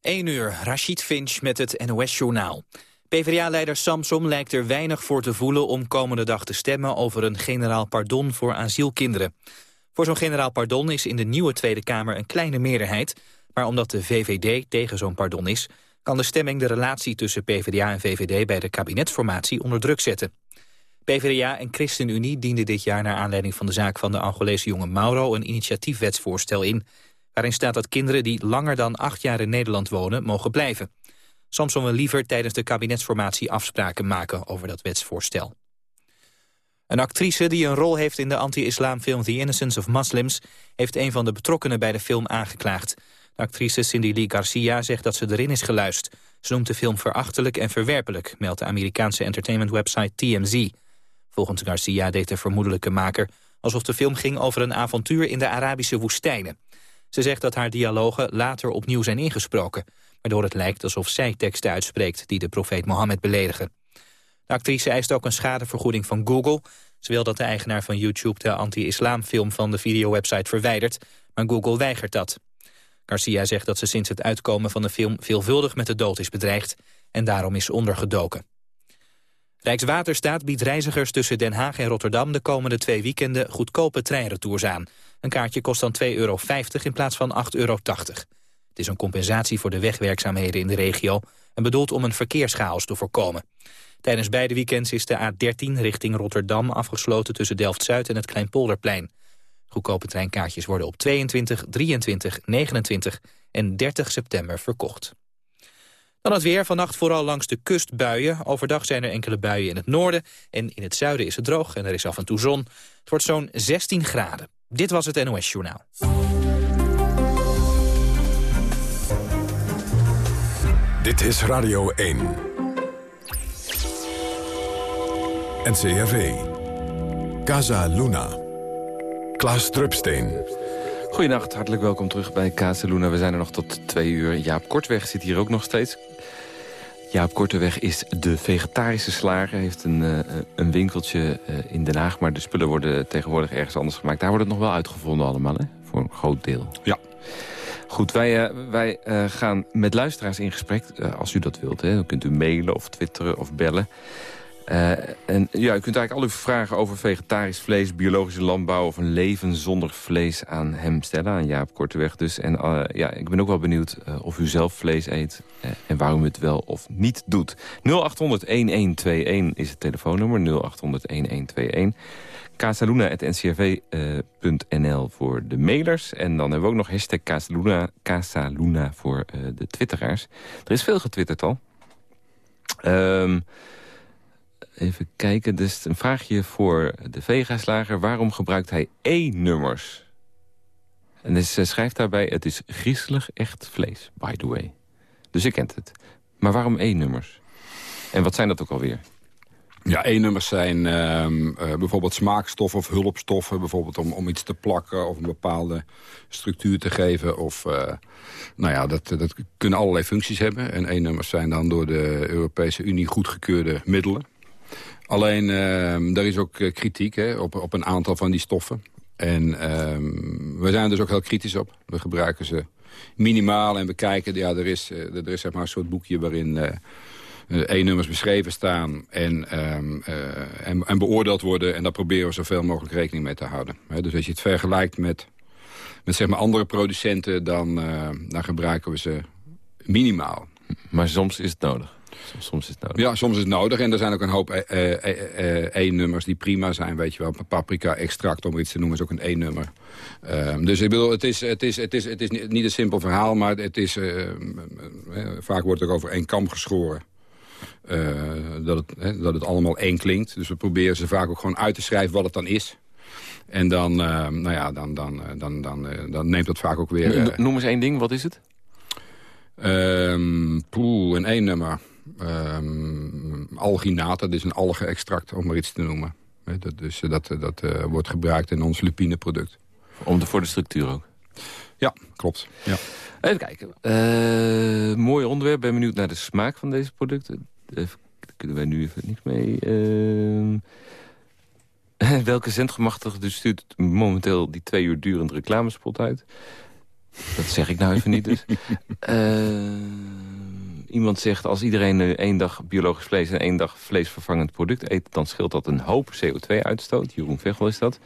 1 uur, Rashid Finch met het NOS-journaal. PvdA-leider Samsom lijkt er weinig voor te voelen om komende dag te stemmen over een generaal pardon voor asielkinderen. Voor zo'n generaal pardon is in de nieuwe Tweede Kamer een kleine meerderheid, maar omdat de VVD tegen zo'n pardon is, kan de stemming de relatie tussen PvdA en VVD bij de kabinetsformatie onder druk zetten. PvdA en ChristenUnie dienden dit jaar naar aanleiding van de zaak van de Angolese jongen Mauro een initiatiefwetsvoorstel in, waarin staat dat kinderen die langer dan acht jaar in Nederland wonen mogen blijven. Samson wil liever tijdens de kabinetsformatie afspraken maken over dat wetsvoorstel. Een actrice die een rol heeft in de anti-islamfilm The Innocence of Muslims... heeft een van de betrokkenen bij de film aangeklaagd. De actrice Cindy Lee Garcia zegt dat ze erin is geluisterd. Ze noemt de film verachtelijk en verwerpelijk... meldt de Amerikaanse entertainment-website TMZ. Volgens Garcia deed de vermoedelijke maker... alsof de film ging over een avontuur in de Arabische woestijnen. Ze zegt dat haar dialogen later opnieuw zijn ingesproken... waardoor het lijkt alsof zij teksten uitspreekt die de profeet Mohammed beledigen. De actrice eist ook een schadevergoeding van Google. Ze wil dat de eigenaar van YouTube de anti-islamfilm van de videowebsite verwijdert... maar Google weigert dat. Garcia zegt dat ze sinds het uitkomen van de film veelvuldig met de dood is bedreigd... en daarom is ondergedoken. Rijkswaterstaat biedt reizigers tussen Den Haag en Rotterdam... de komende twee weekenden goedkope treinretours aan. Een kaartje kost dan 2,50 euro in plaats van 8,80 euro. Het is een compensatie voor de wegwerkzaamheden in de regio... en bedoeld om een verkeerschaos te voorkomen. Tijdens beide weekends is de A13 richting Rotterdam afgesloten... tussen Delft-Zuid en het Kleinpolderplein. Goedkope treinkaartjes worden op 22, 23, 29 en 30 september verkocht. Dan het weer. Vannacht vooral langs de kust buien. Overdag zijn er enkele buien in het noorden. En in het zuiden is het droog en er is af en toe zon. Het wordt zo'n 16 graden. Dit was het NOS Journaal. Dit is Radio 1. NCRV. Casa Luna. Klaas Drupsteen. Goedenacht, hartelijk welkom terug bij Casa Luna. We zijn er nog tot twee uur. Jaap Kortweg zit hier ook nog steeds. Jaap Korteweg is de vegetarische slager. Hij heeft een, uh, een winkeltje uh, in Den Haag, maar de spullen worden tegenwoordig ergens anders gemaakt. Daar wordt het nog wel uitgevonden allemaal, hè? Voor een groot deel. Ja. Goed, wij, uh, wij gaan met luisteraars in gesprek, als u dat wilt. Hè. Dan kunt u mailen of twitteren of bellen. Uh, en ja, u kunt eigenlijk al uw vragen over vegetarisch vlees, biologische landbouw... of een leven zonder vlees aan hem stellen, aan Jaap Korteweg dus. En uh, ja, ik ben ook wel benieuwd uh, of u zelf vlees eet en waarom u het wel of niet doet. 0800-1121 is het telefoonnummer, 0800-1121. casaluna.ncrv.nl voor de mailers. En dan hebben we ook nog hashtag Casaluna, Casaluna voor de twitteraars. Er is veel getwitterd al. Um, Even kijken, dus een vraagje voor de Vega-slager. Waarom gebruikt hij E-nummers? En ze schrijft daarbij, het is griezelig echt vlees, by the way. Dus ik kent het. Maar waarom E-nummers? En wat zijn dat ook alweer? Ja, E-nummers zijn uh, uh, bijvoorbeeld smaakstoffen of hulpstoffen. Bijvoorbeeld om, om iets te plakken of een bepaalde structuur te geven. Of, uh, nou ja, dat, dat kunnen allerlei functies hebben. En E-nummers zijn dan door de Europese Unie goedgekeurde middelen. Alleen, uh, er is ook eh, kritiek hè, op, op een aantal van die stoffen. En uh, we zijn er dus ook heel kritisch op. We gebruiken ze minimaal en we kijken... Ja, er is, uh, er is zeg maar een soort boekje waarin uh, E-nummers beschreven staan... En, um, en, en, beoordeeld worden. En daar proberen we zoveel mogelijk rekening mee te houden. Dus als je het vergelijkt met, met zeg maar andere producenten... Dan, dan gebruiken we ze minimaal. Maar soms is het nodig? Soms is het nodig. Ja, soms is het nodig. En er zijn ook een hoop E-nummers die prima zijn. Weet je wel, paprika-extract, om iets te noemen, is ook een E-nummer. Um, dus ik bedoel, het is, het is, het is, het is niet een simpel verhaal, maar het is, uh, vaak wordt er over één kam geschoren. Uh, dat, het, hè, dat het allemaal één klinkt. Dus we proberen ze vaak ook gewoon uit te schrijven wat het dan is. En dan, uh, nou ja, dan, dan, dan, dan, dan neemt dat vaak ook weer... Noem eens één ding, wat is het? Um, poeh, een één nummer um, alginaat, dat is een alge-extract, om maar iets te noemen. Dat, dus, dat, dat uh, wordt gebruikt in ons lupineproduct. Om de, voor de structuur ook? Ja, klopt. Ja. Even kijken. Uh, mooi onderwerp. Ben benieuwd naar de smaak van deze producten. Daar kunnen wij nu even niks mee. Uh, welke zendgemachtigde stuurt momenteel die twee uur durende reclamespot uit? Dat zeg ik nou even niet dus. Iemand zegt, als iedereen één dag biologisch vlees... en één dag vleesvervangend product eet... dan scheelt dat een hoop CO2-uitstoot. Jeroen Vechel is dat.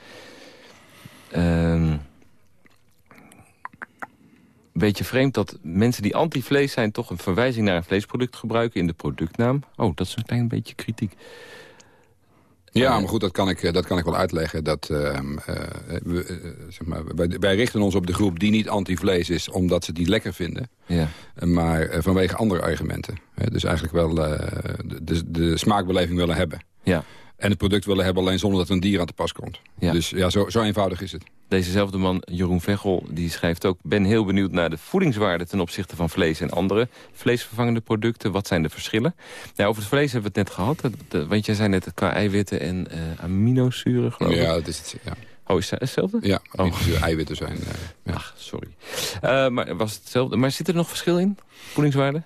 Uh, beetje vreemd dat mensen die anti-vlees zijn... toch een verwijzing naar een vleesproduct gebruiken in de productnaam. Oh, dat is een klein beetje kritiek. Ja, maar goed, dat kan ik, dat kan ik wel uitleggen. Dat, uh, we, zeg maar, wij, wij, richten ons op de groep die niet anti-vlees is... omdat ze die lekker vinden. Ja. Maar vanwege andere argumenten. Dus eigenlijk wel de, de smaakbeleving willen hebben. Ja. En het product willen hebben alleen zonder dat een dier aan te pas komt. Ja. Dus ja, zo, zo eenvoudig is het. Dezezelfde man, Jeroen Vechel, die schrijft ook... ben heel benieuwd naar de voedingswaarde ten opzichte van vlees en andere vleesvervangende producten. Wat zijn de verschillen? Nou, over het vlees hebben we het net gehad. want jij zei net qua eiwitten en uh, aminozuren, geloof ik. Ja, dat is het. Ja. Oh, is het hetzelfde? Ja, oh. eiwitten zijn... Uh, ja. Ach, sorry. Uh, maar was het hetzelfde? Maar zit er nog verschil in, voedingswaarde?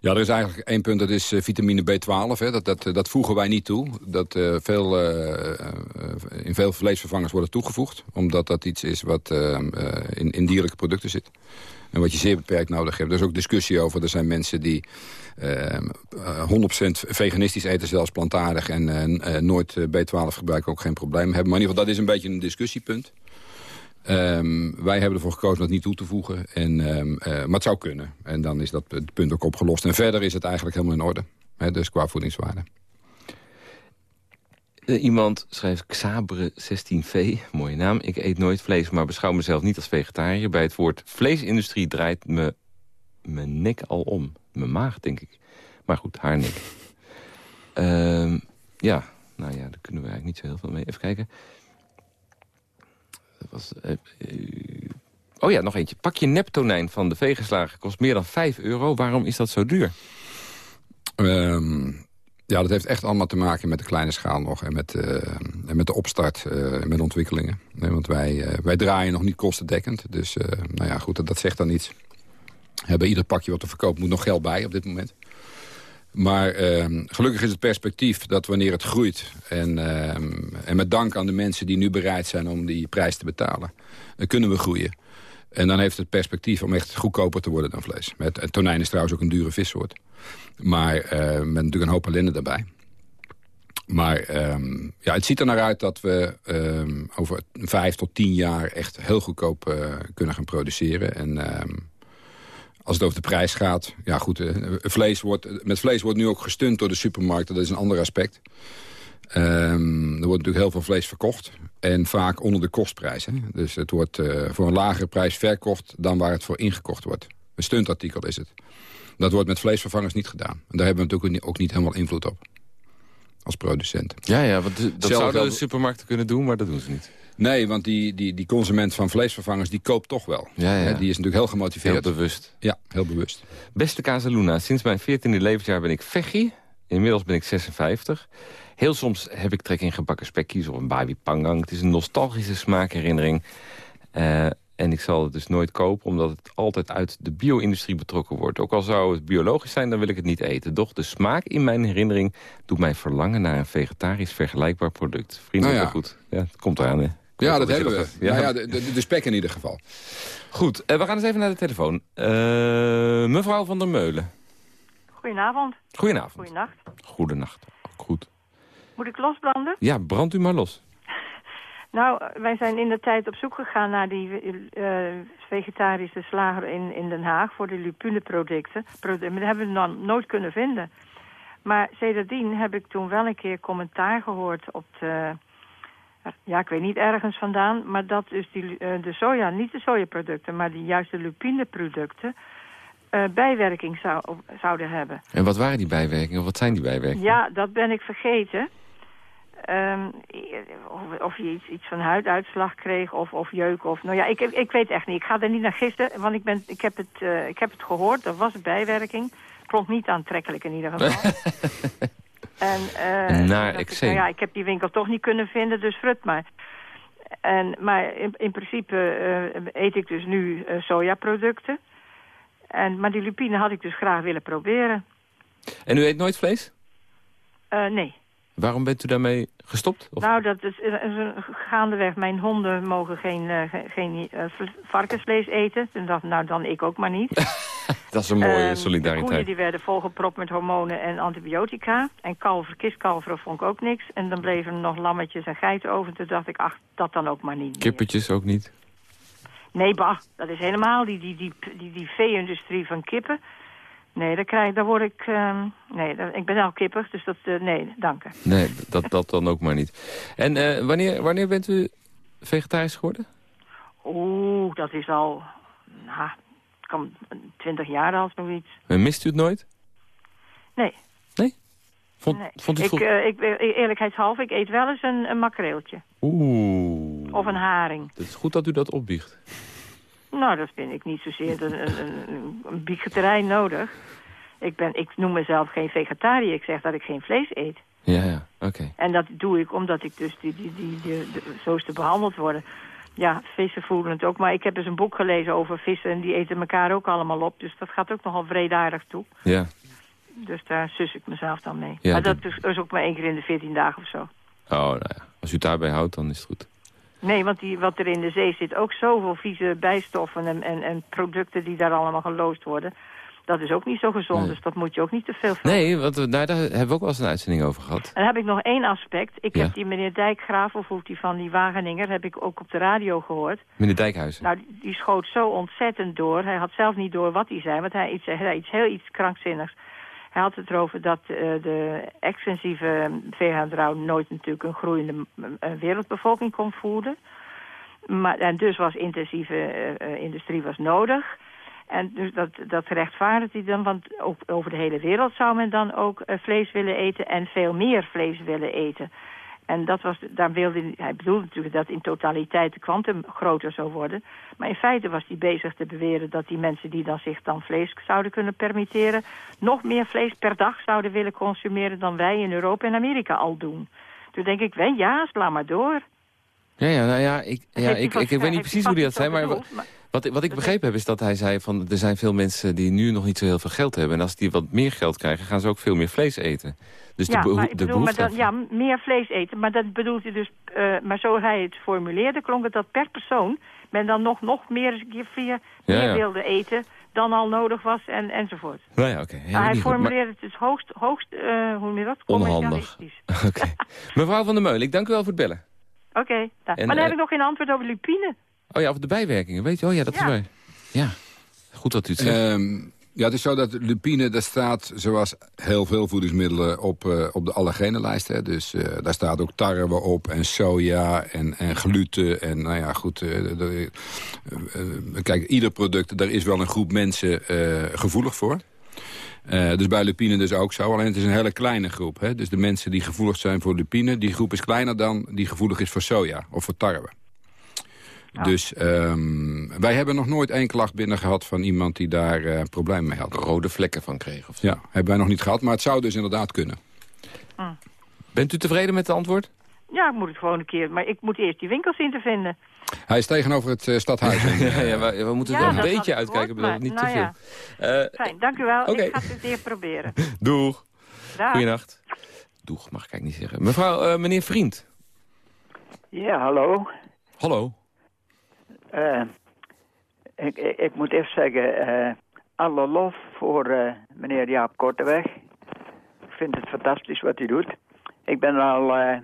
Ja, er is eigenlijk één punt, dat is uh, vitamine B12. Hè. Dat, dat, dat voegen wij niet toe. Dat uh, veel, in veel vleesvervangers wordt toegevoegd. Omdat dat iets is wat in, in dierlijke producten zit. En wat je zeer beperkt nodig hebt. Er is ook discussie over. Er zijn mensen die 100% veganistisch eten, zelfs plantaardig... en nooit B12 gebruiken, ook geen probleem hebben. Maar in ieder geval, dat is een beetje een discussiepunt. Um, wij hebben ervoor gekozen dat niet toe te voegen. En, um, uh, maar het zou kunnen. En dan is dat het punt ook opgelost. En verder is het eigenlijk helemaal in orde. Hè, dus qua voedingswaarde. Uh, iemand schrijft Xabre 16V, mooie naam. Ik eet nooit vlees, maar beschouw mezelf niet als vegetariër. Bij het woord vleesindustrie draait me mijn nek al om. Mijn maag, denk ik. Maar goed, haar nek. Uh, ja, nou ja, daar kunnen we eigenlijk niet zo heel veel mee. Even kijken was, uh, oh ja, nog eentje. Pak je neptonijn van de veegeslagen kost meer dan 5 euro. Waarom is dat zo duur? Um, ja, dat heeft echt allemaal te maken met de kleine schaal nog. En met, uh, en met de opstart, uh, met ontwikkelingen. Nee, want wij, wij draaien nog niet kostendekkend. Dus nou ja, goed, dat, zegt dan iets. Bij ieder pakje wat we verkopen moet nog geld bij op dit moment. Maar ehm, gelukkig is het perspectief dat wanneer het groeit... En, ehm, en met dank aan de mensen die nu bereid zijn om die prijs te betalen... dan kunnen we groeien. En dan heeft het perspectief om echt goedkoper te worden dan vlees. Met, tonijn is trouwens ook een dure vissoort. Maar uh, met natuurlijk een hoop ellende daarbij. Maar ehm, ja, het ziet er naar uit dat we over vijf tot tien jaar... echt heel goedkoop uh, kunnen gaan produceren. En als het over de prijs gaat, ja goed, uh, vlees wordt, met vlees wordt nu ook gestund door de supermarkten. Dat is een ander aspect. Um, er wordt natuurlijk heel veel vlees verkocht. En vaak onder de kostprijs. Hè? Dus het wordt uh, voor een lagere prijs verkocht dan waar het voor ingekocht wordt. Een stuntartikel is het. Dat wordt met vleesvervangers niet gedaan. En daar hebben we natuurlijk ook niet helemaal invloed op. Als producent. Ja, ja want dat zouden de supermarkten kunnen doen, maar dat doen ze niet. Nee, want die, die, die consument van vleesvervangers die koopt toch wel. Ja, ja. Die is natuurlijk heel gemotiveerd. Heel bewust. Ja, heel bewust. Beste Casaluna, sinds mijn 14e levensjaar ben ik veggie. Inmiddels ben ik 56. Heel soms heb ik trek in gebakken spekjes of een baby pangang. Het is een nostalgische smaakherinnering. Uh, en ik zal het dus nooit kopen, omdat het altijd uit de bio-industrie betrokken wordt. Ook al zou het biologisch zijn, dan wil ik het niet eten. Doch de smaak in mijn herinnering doet mij verlangen naar een vegetarisch vergelijkbaar product. Vriendelijk nou ja. goed. Ja, het komt eraan, hè. Ja, dat hebben we. Ja. Nou ja, de, de, de, spek in ieder geval. Goed, uh, we gaan eens even naar de telefoon. Uh, mevrouw van der Meulen. Goedenavond. Goedenavond. Goedenacht. Goedenacht. Goed. Moet ik losbranden? Ja, brand u maar los. Nou, wij zijn in de tijd op zoek gegaan naar die uh, vegetarische slager in, in Den Haag... voor de lupuneproducten. Maar dat hebben we dan nooit kunnen vinden. Maar sedertdien heb ik toen wel een keer commentaar gehoord op de ja, ik weet niet ergens vandaan, maar dat dus die, uh, de soja, niet de sojaproducten, maar die juist de lupineproducten uh, bijwerking zou, zouden hebben. En wat waren die bijwerkingen? Wat zijn die bijwerkingen? Ja, dat ben ik vergeten. Um, of, of, je iets, iets van huiduitslag kreeg of, of jeuk. Of, nou ja, ik, ik weet echt niet. Ik ga er niet naar gissen, want ik, ben, ik, heb, het, uh, ik heb het gehoord. Er was een bijwerking. Klonk niet aantrekkelijk in ieder geval. En, uh, Naar eczeem. Nou ja, ik heb die winkel toch niet kunnen vinden, dus frut maar. En, maar in, in principe uh, eet ik dus nu uh, sojaproducten. En, maar die lupine had ik dus graag willen proberen. En u eet nooit vlees? nee. Waarom bent u daarmee gestopt? Of? Nou, dat is, is een gaandeweg. Mijn honden mogen geen, geen varkensvlees eten. En dat, nou, dan ik ook maar niet. dat is een mooie um, solidariteit. De koeien die werden volgepropt met hormonen en antibiotica. En kalver, kistkalveren vond ik ook niks. En dan bleven er nog lammetjes en geiten over. Toen dacht ik, ach, dat dan ook maar niet Kippetjes ook niet? Nee, bah, dat is helemaal die, die, die, die, die vee-industrie van kippen. Nee, daar, krijg, daar word ik... Uh, nee, ik ben al kippig, dus dat... Uh, nee, dank u. Nee, dat, dat dan ook maar niet. En uh, wanneer, wanneer bent u vegetarisch geworden? Oeh, dat is al... Nou, kan 20 jaar al zoiets. En mist u het nooit? Nee. Nee? Vond, nee. vond u ik, uh, ik, eerlijkheidshalve, ik eet wel eens een, een makreeltje. Oeh. Of een haring. Het is goed dat u dat opbiecht. Nou, dat vind ik niet zozeer een, een, een, een biegeterij nodig. Ik, ben, ik noem mezelf geen vegetariër. Ik zeg dat ik geen vlees eet. Ja, ja, oké. En dat doe ik omdat ik dus die, die, die, die, zo is te behandeld worden. Ja, vissen voelen het ook. Maar ik heb dus een boek gelezen over vissen... en die eten elkaar ook allemaal op. Dus dat gaat ook nogal vredaardig toe. Ja. Dus daar sus ik mezelf dan mee. Ja, maar dat is, is ook maar één keer in de veertien dagen of zo. Oh, nou ja. Als u het daarbij houdt, dan is het goed. Nee, want die, wat er in de zee zit, ook zoveel vieze bijstoffen en, en, en producten die daar allemaal geloosd worden. Dat is ook niet zo gezond, dus dat moet je ook niet te veel. Nee, want nou, daar hebben we ook wel eens een uitzending over gehad. En dan heb ik nog één aspect. Ik heb die meneer Dijkgraaf, of hoe die van die Wageninger, heb ik ook op de radio gehoord. Meneer Dijkhuizen? Nou, die schoot zo ontzettend door. Hij had zelf niet door wat hij zei, want hij zei iets heel iets krankzinnigs. Hij had het erover dat uh, de extensieve veehoudrouw nooit natuurlijk een groeiende uh, wereldbevolking kon voeden. Maar, en dus was intensieve uh, industrie was nodig. En dus dat, dat rechtvaardigt hij dan, want over de hele wereld zou men dan ook vlees willen eten en veel meer vlees willen eten. En dat was, daar wilde, hij bedoelde natuurlijk dat in totaliteit de kwantum groter zou worden. Maar in feite was hij bezig te beweren dat die mensen die dan zich dan vlees zouden kunnen permitteren... nog meer vlees per dag zouden willen consumeren dan wij in Europa en Amerika al doen. Toen denk ik, wel ja, sla maar door. Ja, ja, nou ja, ik, ja, ik, ik, ik weet niet precies hoe die dat zei, maar... Wat, wat ik begrepen heb is dat hij zei van er zijn veel mensen die nu nog niet zo heel veel geld hebben. En als die wat meer geld krijgen, gaan ze ook veel meer vlees eten. Dus ja, de, maar, bedoel, maar ja, meer vlees eten. Maar dat bedoelt hij dus, uh, maar zo hij het formuleerde, klonk het dat per persoon men dan nog, nog meer, meer, wilde eten dan al nodig was en, enzovoort. Nou ja, oké. Okay. hij formuleerde het dus hoogst, hoogst uh, hoe noem je dat? Onhandig. Oké. Mevrouw van der Meulen, ik dank u wel voor het bellen. Oké, okay, maar dan uh, heb ik nog geen antwoord over lupine. Oh ja, over de bijwerkingen, weet je? Oh ja, dat is waar. Ja, goed dat u het zegt. Um, ja, het is zo dat lupine, daar staat, zoals heel veel voedingsmiddelen, op, uh, op de allergenenlijst. Hè. Dus uh, daar staat ook tarwe op en soja en, en gluten. En nou ja, goed, uh, de, kijk, ieder product, daar is wel een groep mensen gevoelig voor. Uh, dus bij lupine dus ook zo. Alleen het is een hele kleine groep. Hè? Dus de mensen die gevoelig zijn voor lupine... die groep is kleiner dan die gevoelig is voor soja of voor tarwe. Dus um, wij hebben nog nooit één klacht binnen gehad van iemand die daar uh, problemen mee had. Rode vlekken van kreeg? Of ja, hebben wij nog niet gehad, maar het zou dus inderdaad kunnen. Hm. Bent u tevreden met het antwoord? Ja, ik moet het gewoon een keer. Maar ik moet eerst die winkels in te vinden. Hij is tegenover het uh, stadhuis. ja, ja, we, we moeten er wel een beetje uitkijken, maar niet nou te veel. Ja. Uh, Fijn, dank u wel. Okay. Ik ga het weer proberen. Doeg. Goeienacht. Doeg, mag ik eigenlijk niet zeggen. Mevrouw, uh, meneer Vriend. Ja, hallo. Hallo. Uh, ik, moet even zeggen, uh, alle lof voor uh, meneer Jaap Korteweg. Ik vind het fantastisch wat hij doet. Ik ben al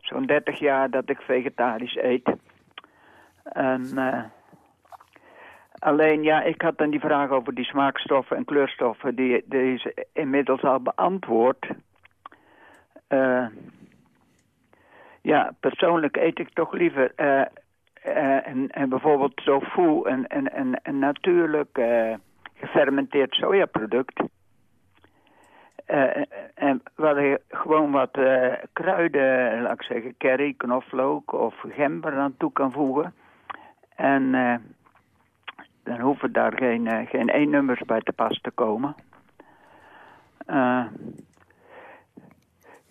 zo'n 30 jaar dat ik vegetarisch eet. En, alleen, ja, ik had dan die vraag over die smaakstoffen en kleurstoffen. Die, die is inmiddels al beantwoord. ja, persoonlijk eet ik toch liever uh, en, en, bijvoorbeeld tofu, een, een, een, een natuurlijk uh, gefermenteerd sojaproduct. Uh, en waar je gewoon wat kruiden, laat ik zeggen, curry, knoflook of gember aan toe kan voegen. En dan hoeven daar geen, geen E-nummers bij te pas te komen.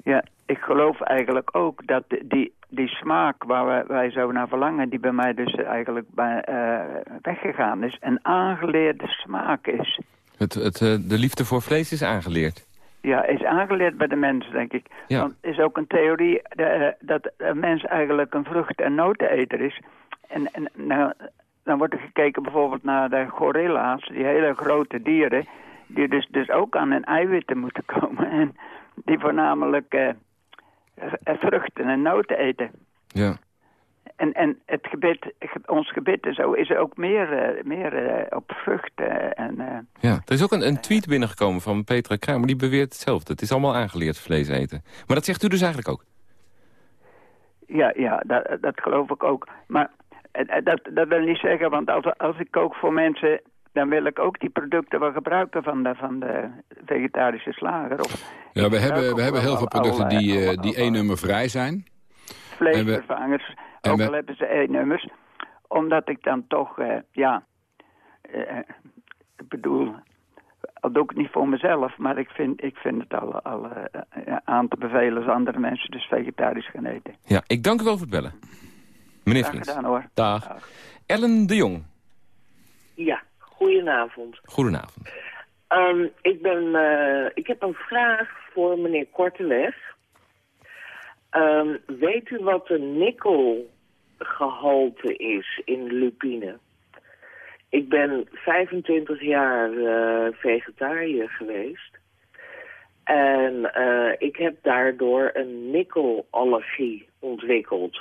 ja, ik geloof eigenlijk ook dat die, die smaak waar wij, wij, zo naar verlangen, die bij mij dus eigenlijk bij, uh, weggegaan is, een aangeleerde smaak is. Het, het, uh, de liefde voor vlees is aangeleerd? ja, is aangeleerd bij de mens, denk ik. Ja. Want is ook een theorie eh, dat een mens eigenlijk een vrucht- en noteneter is. En, en nou, dan wordt er gekeken bijvoorbeeld naar de gorilla's, die hele grote dieren, die dus, dus ook aan hun eiwitten moeten komen. En die voornamelijk eh, eh, vruchten en noten eten. Ja. En, en het gebit, ge- ons gebit en zo is ook meer, eh, meer eh, op vruchten. En, eh, ja. Er is ook een, een tweet binnengekomen van Petra Kramer. Die beweert hetzelfde. Het is allemaal aangeleerd vlees eten. Maar dat zegt u dus eigenlijk ook? ja, ja dat, dat geloof ik ook. Maar eh, eh, dat, dat wil niet zeggen, want als, als ik kook voor mensen... dan wil ik ook die producten wel gebruiken van de, van de vegetarische slager. Of, Ja, we hebben, we hebben heel veel producten die, eh, die al- één nummer vrij zijn. vleesvervangers, en ook we- al hebben ze E-nummers. Omdat ik dan toch, eh, ja, eh, ik bedoel, dat doe ik niet voor mezelf, maar ik vind, ik vind het al, al aan te bevelen als andere mensen dus vegetarisch gaan eten. Ja, ik dank u wel voor het bellen. Meneer Graag Vriends. gedaan hoor. Dag. Dag. Ellen de Jong. Ja, goedenavond. Goedenavond. Ehm, ik, ben, eh, ik heb een vraag voor meneer Korteweg. Ehm, weet u wat de nikkelgehalte is in lupine? Ik ben 25 jaar eh, vegetariër geweest. En eh, ik heb daardoor een nikkelallergie ontwikkeld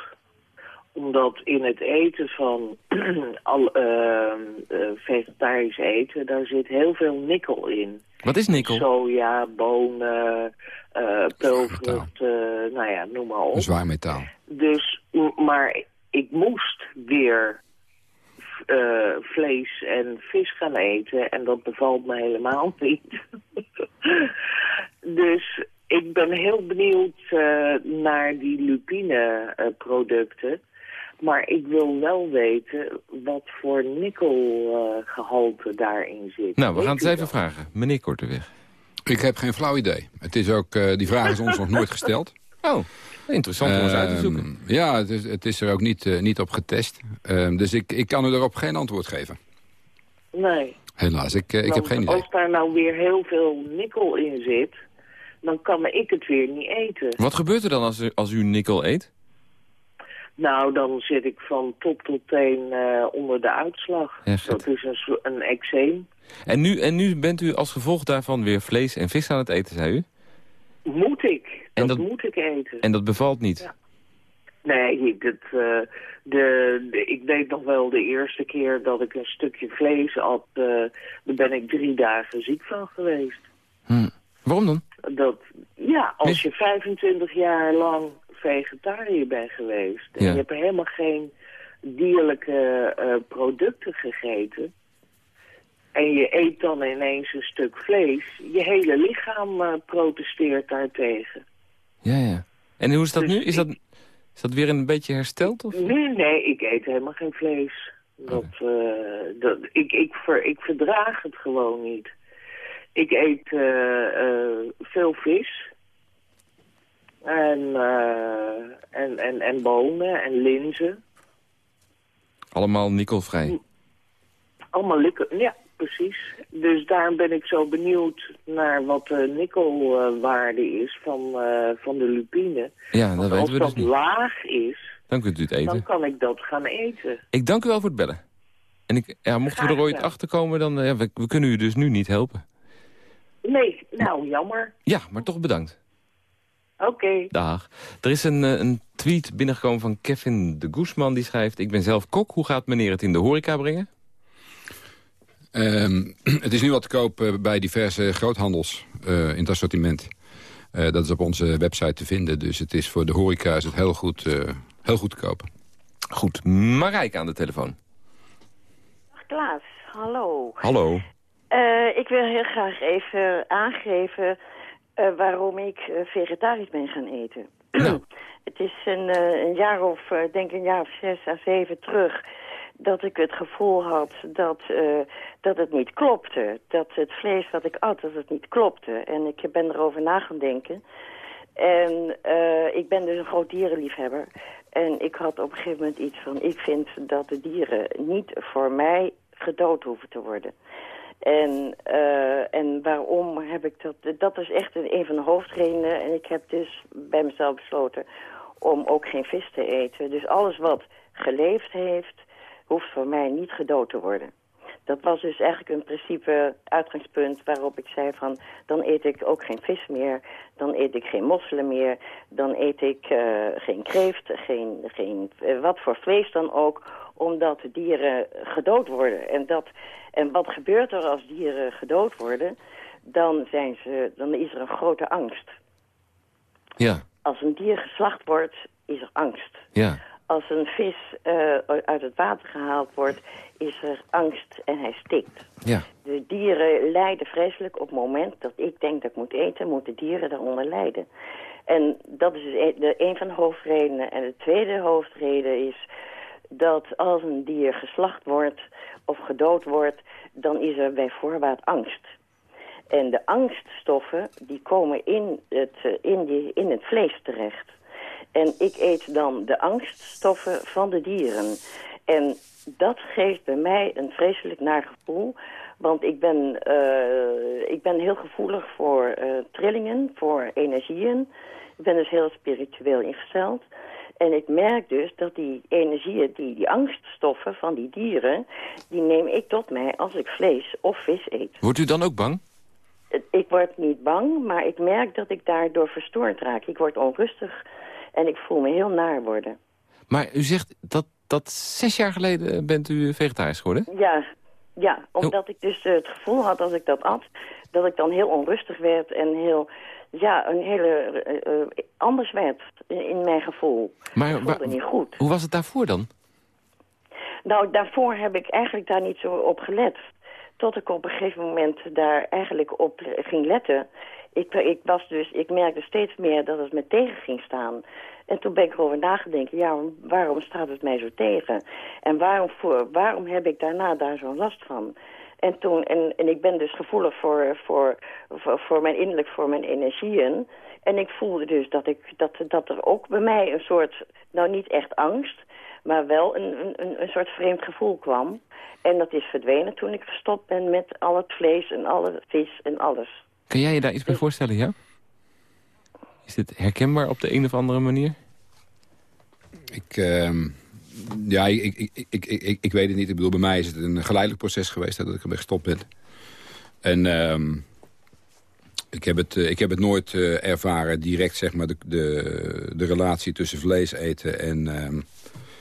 omdat in het eten van al, ehm, eh, vegetarisch eten, daar zit heel veel nikkel in. Wat is nikkel? Soja, bonen, eh peulvruchten, nou ja, noem maar op. Een zwaar metaal. Dus, maar ik moest weer eh, vlees en vis gaan eten en dat bevalt me helemaal niet. dus ik ben heel benieuwd naar die lupine eh, producten. Maar ik wil wel weten wat voor nikkelgehalte daarin zit. Nou, we Weet gaan het even dat? vragen. Meneer Korteweg. Ik heb geen flauw idee. Het is ook, eh, die vraag is ons nog nooit gesteld. Oh, interessant om eens uit te zoeken. Ehm, ja, het is, het is er ook niet, eh, niet op getest. Ehm, dus ik, ik kan u daarop geen antwoord geven. Nee. Helaas, ik, eh, ik heb geen idee. Als daar nou weer heel veel nikkel in zit, dan kan ik het weer niet eten. Wat gebeurt er dan als u, als u nikkel eet? Nou, dan zit ik van top tot teen eh, onder de uitslag. Dat is een, een eczeem. En nu, en nu bent u als gevolg daarvan weer vlees en vis aan het eten, zei u? Moet ik. En dat, dat- moet ik eten. En dat bevalt niet? Ja. Nee, dat, eh, de, de, ik weet nog wel de eerste keer dat ik een stukje vlees at, eh daar ben ik drie dagen ziek van geweest. Hm. Waarom dan? Dat, ja, als Mis- je 25 jaar lang vegetariër bent geweest en Ja. je hebt helemaal geen dierlijke eh, producten gegeten en je eet dan ineens een stuk vlees, je hele lichaam eh, protesteert daartegen. Ja, ja. En hoe is dat Dus nu? Is dat, is dat weer een beetje hersteld? Of? Nee, nee, ik eet helemaal geen vlees. Dat, eh, dat, ik, ik, ver, ik verdraag het gewoon niet. Ik eet veel vis. En, eh, en, en, en bonen en linzen. Allemaal nikkelvrij. Allemaal likken. Ja, precies. Dus daarom ben ik zo benieuwd naar wat de nikkelwaarde is van, eh, van de lupine. Ja, dat weten als we dat dus niet. laag is, Dan kunt u het dan eten. kan ik dat gaan eten. Ik dank u wel voor het bellen. En ik, ja, mochten we er ooit achter komen, dan eh, ja, we, we kunnen u dus nu niet helpen. Nee, nou jammer. Ja, maar toch bedankt. Oké. Dag. Er is een, eh, een tweet binnengekomen van Kevin de Guzman. Die schrijft, ik ben zelf kok. Hoe gaat meneer het in de horeca brengen? Ehm, het is nu wat te koop eh, bij diverse groothandels eh, in het assortiment. Eh, dat is op onze website te vinden. Dus het is voor de horeca is het heel goed, eh, heel goed te kopen. Goed, Marijke aan de telefoon. Klaas, hallo. Hallo. Eh, ik wil heel graag even aangeven eh, waarom ik eh, vegetarisch ben gaan eten. Het is een, eh, een jaar of, denk een jaar of zes à zeven terug dat ik het gevoel had dat, dat het niet klopte. Dat het vlees wat ik at, dat het niet klopte. En ik ben erover na gaan denken. En ik ben dus een groot dierenliefhebber. En ik had op een gegeven moment iets van... ik vind dat de dieren niet voor mij gedood hoeven te worden. En, uh, en waarom heb ik dat... Dat is echt een, van de hoofdredenen. En ik heb dus bij mezelf besloten om ook geen vis te eten. Dus alles wat geleefd heeft, hoeft voor mij niet gedood te worden. Dat was dus eigenlijk een principe uitgangspunt waarop ik zei van... dan eet ik ook geen vis meer, dan eet ik geen mosselen meer... dan eet ik uh, geen kreeft, geen, geen, uh, wat voor vlees dan ook... omdat dieren gedood worden. En, dat, en wat gebeurt er als dieren gedood worden? Dan, zijn ze, dan is er een grote angst. Ja. Als een dier geslacht wordt, is er angst. Ja als een vis uh, uit het water gehaald wordt, is er angst en hij stikt. Ja. De dieren lijden vreselijk op het moment dat ik denk dat ik moet eten, moeten dieren daaronder lijden. En dat is e-, de, een van de hoofdredenen. En de tweede hoofdreden is dat als een dier geslacht wordt of gedood wordt, dan is er bij voorbaat angst. En de angststoffen die komen in het, eh, in, die, in het vlees terecht. En ik eet dan de angststoffen van de dieren. En dat geeft bij mij een vreselijk naar gevoel. Want ik ben, uh, ik ben heel gevoelig voor uh, trillingen, voor energieën. Ik ben dus heel spiritueel ingesteld. En ik merk dus dat die energieën, die, die angststoffen van die dieren... die neem ik tot mij als ik vlees of vis eet. Wordt u dan ook bang? Ik word niet bang, maar ik merk dat ik daardoor verstoord raak. Ik word onrustig en ik voel me heel naar worden. Maar u zegt dat, dat zes jaar geleden bent u vegetarisch geworden? Ja, ja omdat ik dus het gevoel had als ik dat at... dat ik dan heel onrustig werd en heel... Ja, een hele... Uh, anders werd in, mijn gevoel. Maar ik voelde niet goed. Hoe was het daarvoor dan? Nou, daarvoor heb ik eigenlijk daar niet zo op gelet. Tot ik op een gegeven moment daar eigenlijk op ging letten ik, ik, was dus, ik merkte steeds meer dat het me tegen ging staan. En toen ben ik erover nagedenken, ja, waarom staat het mij zo tegen? En waarom, voor, waarom heb ik daarna daar zo'n last van? En, toen, en, en ik ben dus gevoelig voor, voor, voor, voor mijn innerlijk, voor mijn energieën. En ik voelde dus dat, ik, dat, dat er ook bij mij een soort, nou niet echt angst... maar wel een, een, een soort vreemd gevoel kwam. En dat is verdwenen toen ik gestopt ben met al het vlees en alle vis en alles. Kan jij je daar iets bij voorstellen, ja? Is dit herkenbaar op de een of andere manier? Ik, uh, ja, ik, ik, ik, ik, ik, weet het niet. Ik bedoel, bij mij is het een geleidelijk proces geweest dat ik ermee gestopt ben. En uh, ik, heb het, eh, ik heb het nooit uh, ervaren direct, zeg maar, de, de, de relatie tussen vlees eten en, uh,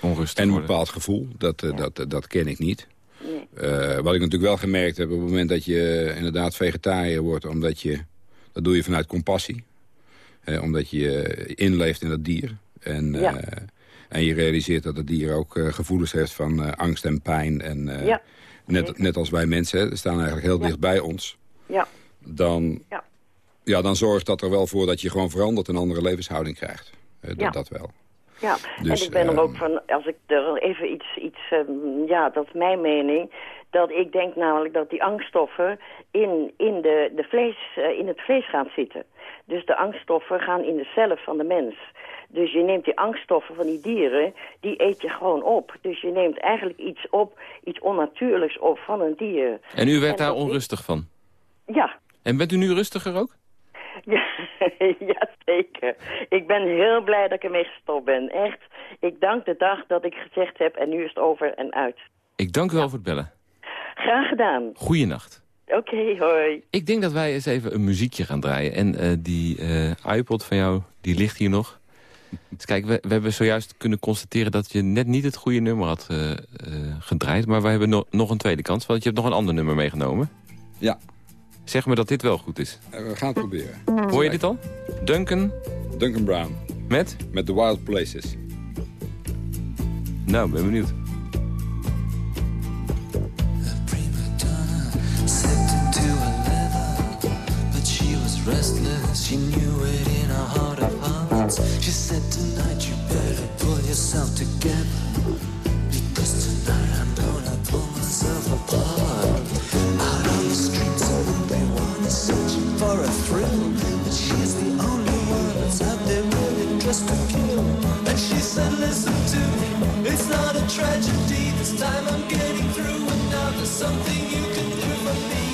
en een bepaald gevoel. Dat, uh, dat, dat ken ik niet. Uh, wat ik natuurlijk wel gemerkt heb op het moment dat je inderdaad vegetariër wordt... omdat je, dat doe je vanuit compassie. Uh, omdat je inleeft in dat dier. En, ja. En je realiseert dat het dier ook gevoelens heeft van angst en pijn. En, ja. net, net als wij mensen, hè, staan eigenlijk heel dicht bij ons. Ja. Dan, ja. Ja, dan zorgt dat er wel voor dat je gewoon verandert... een andere levenshouding krijgt. dat, dat wel. Ja, dus, en ik ben er ook ehm, van, als ik er even iets, iets um, ja, dat is mijn mening, dat ik denk namelijk dat die angststoffen in, in, de, de vlees, uh, in het vlees gaan zitten. Dus de angststoffen gaan in de cellen van de mens. Dus je neemt die angststoffen van die dieren, die eet je gewoon op. Dus je neemt eigenlijk iets op, iets onnatuurlijks op van een dier. En u werd daar onrustig van? Ja. En bent u nu rustiger ook? Ja, ja, zeker. Ik ben heel blij dat ik ermee gestopt ben. Echt. Ik dank de dag dat ik gezegd heb en nu is het over en uit. Ik dank u wel voor het bellen. Graag gedaan. Goeienacht. Oké, hoi. Ik denk dat wij eens even een muziekje gaan draaien. En uh, die uh, iPod van jou, die ligt hier nog. Dus kijk, we, we, hebben zojuist kunnen constateren dat je net niet het goede nummer had uh, gedraaid. Maar we hebben no nog een tweede kans, want je hebt nog een ander nummer meegenomen. Ja. Zeg me dat dit wel goed is. We gaan het proberen. Hoor je dit al? Duncan? Duncan Brown. Met? Met The Wild Places. Nou, ben benieuwd. restless, she knew it something you can do for me.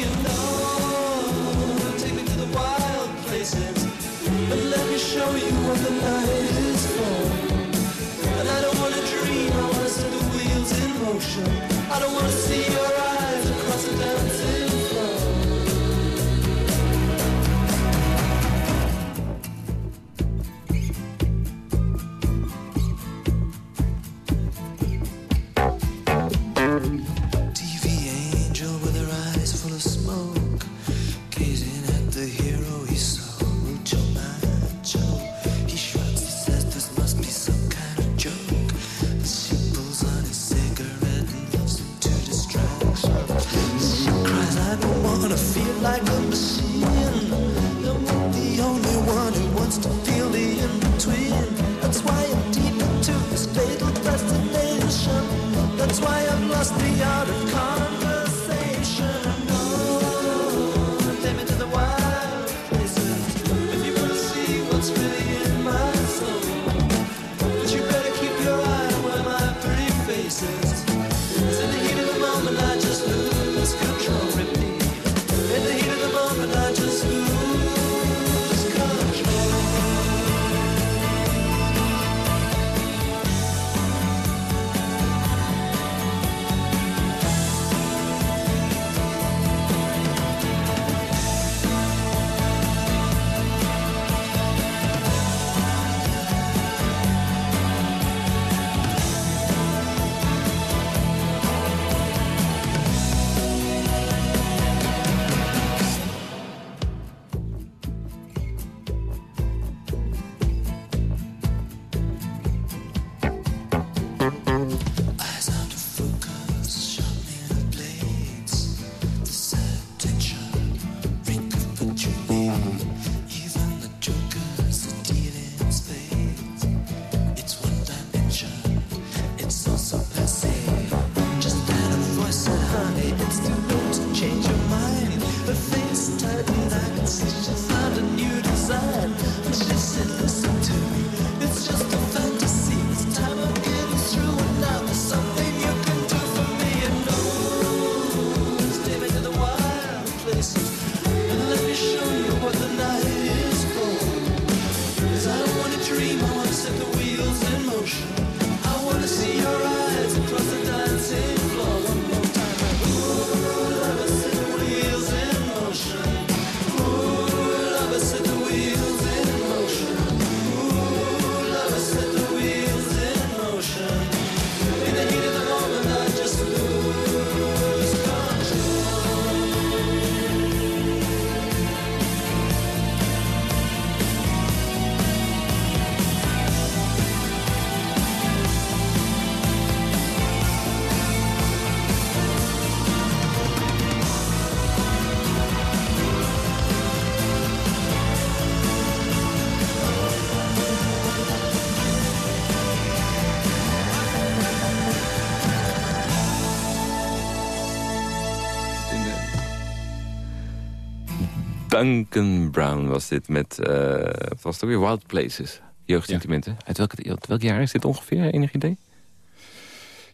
Duncan Brown was dit met, wat was het weer, Wild Places. Jeugdsentimenten. Uit, welke, welk jaar is dit ongeveer, enig idee?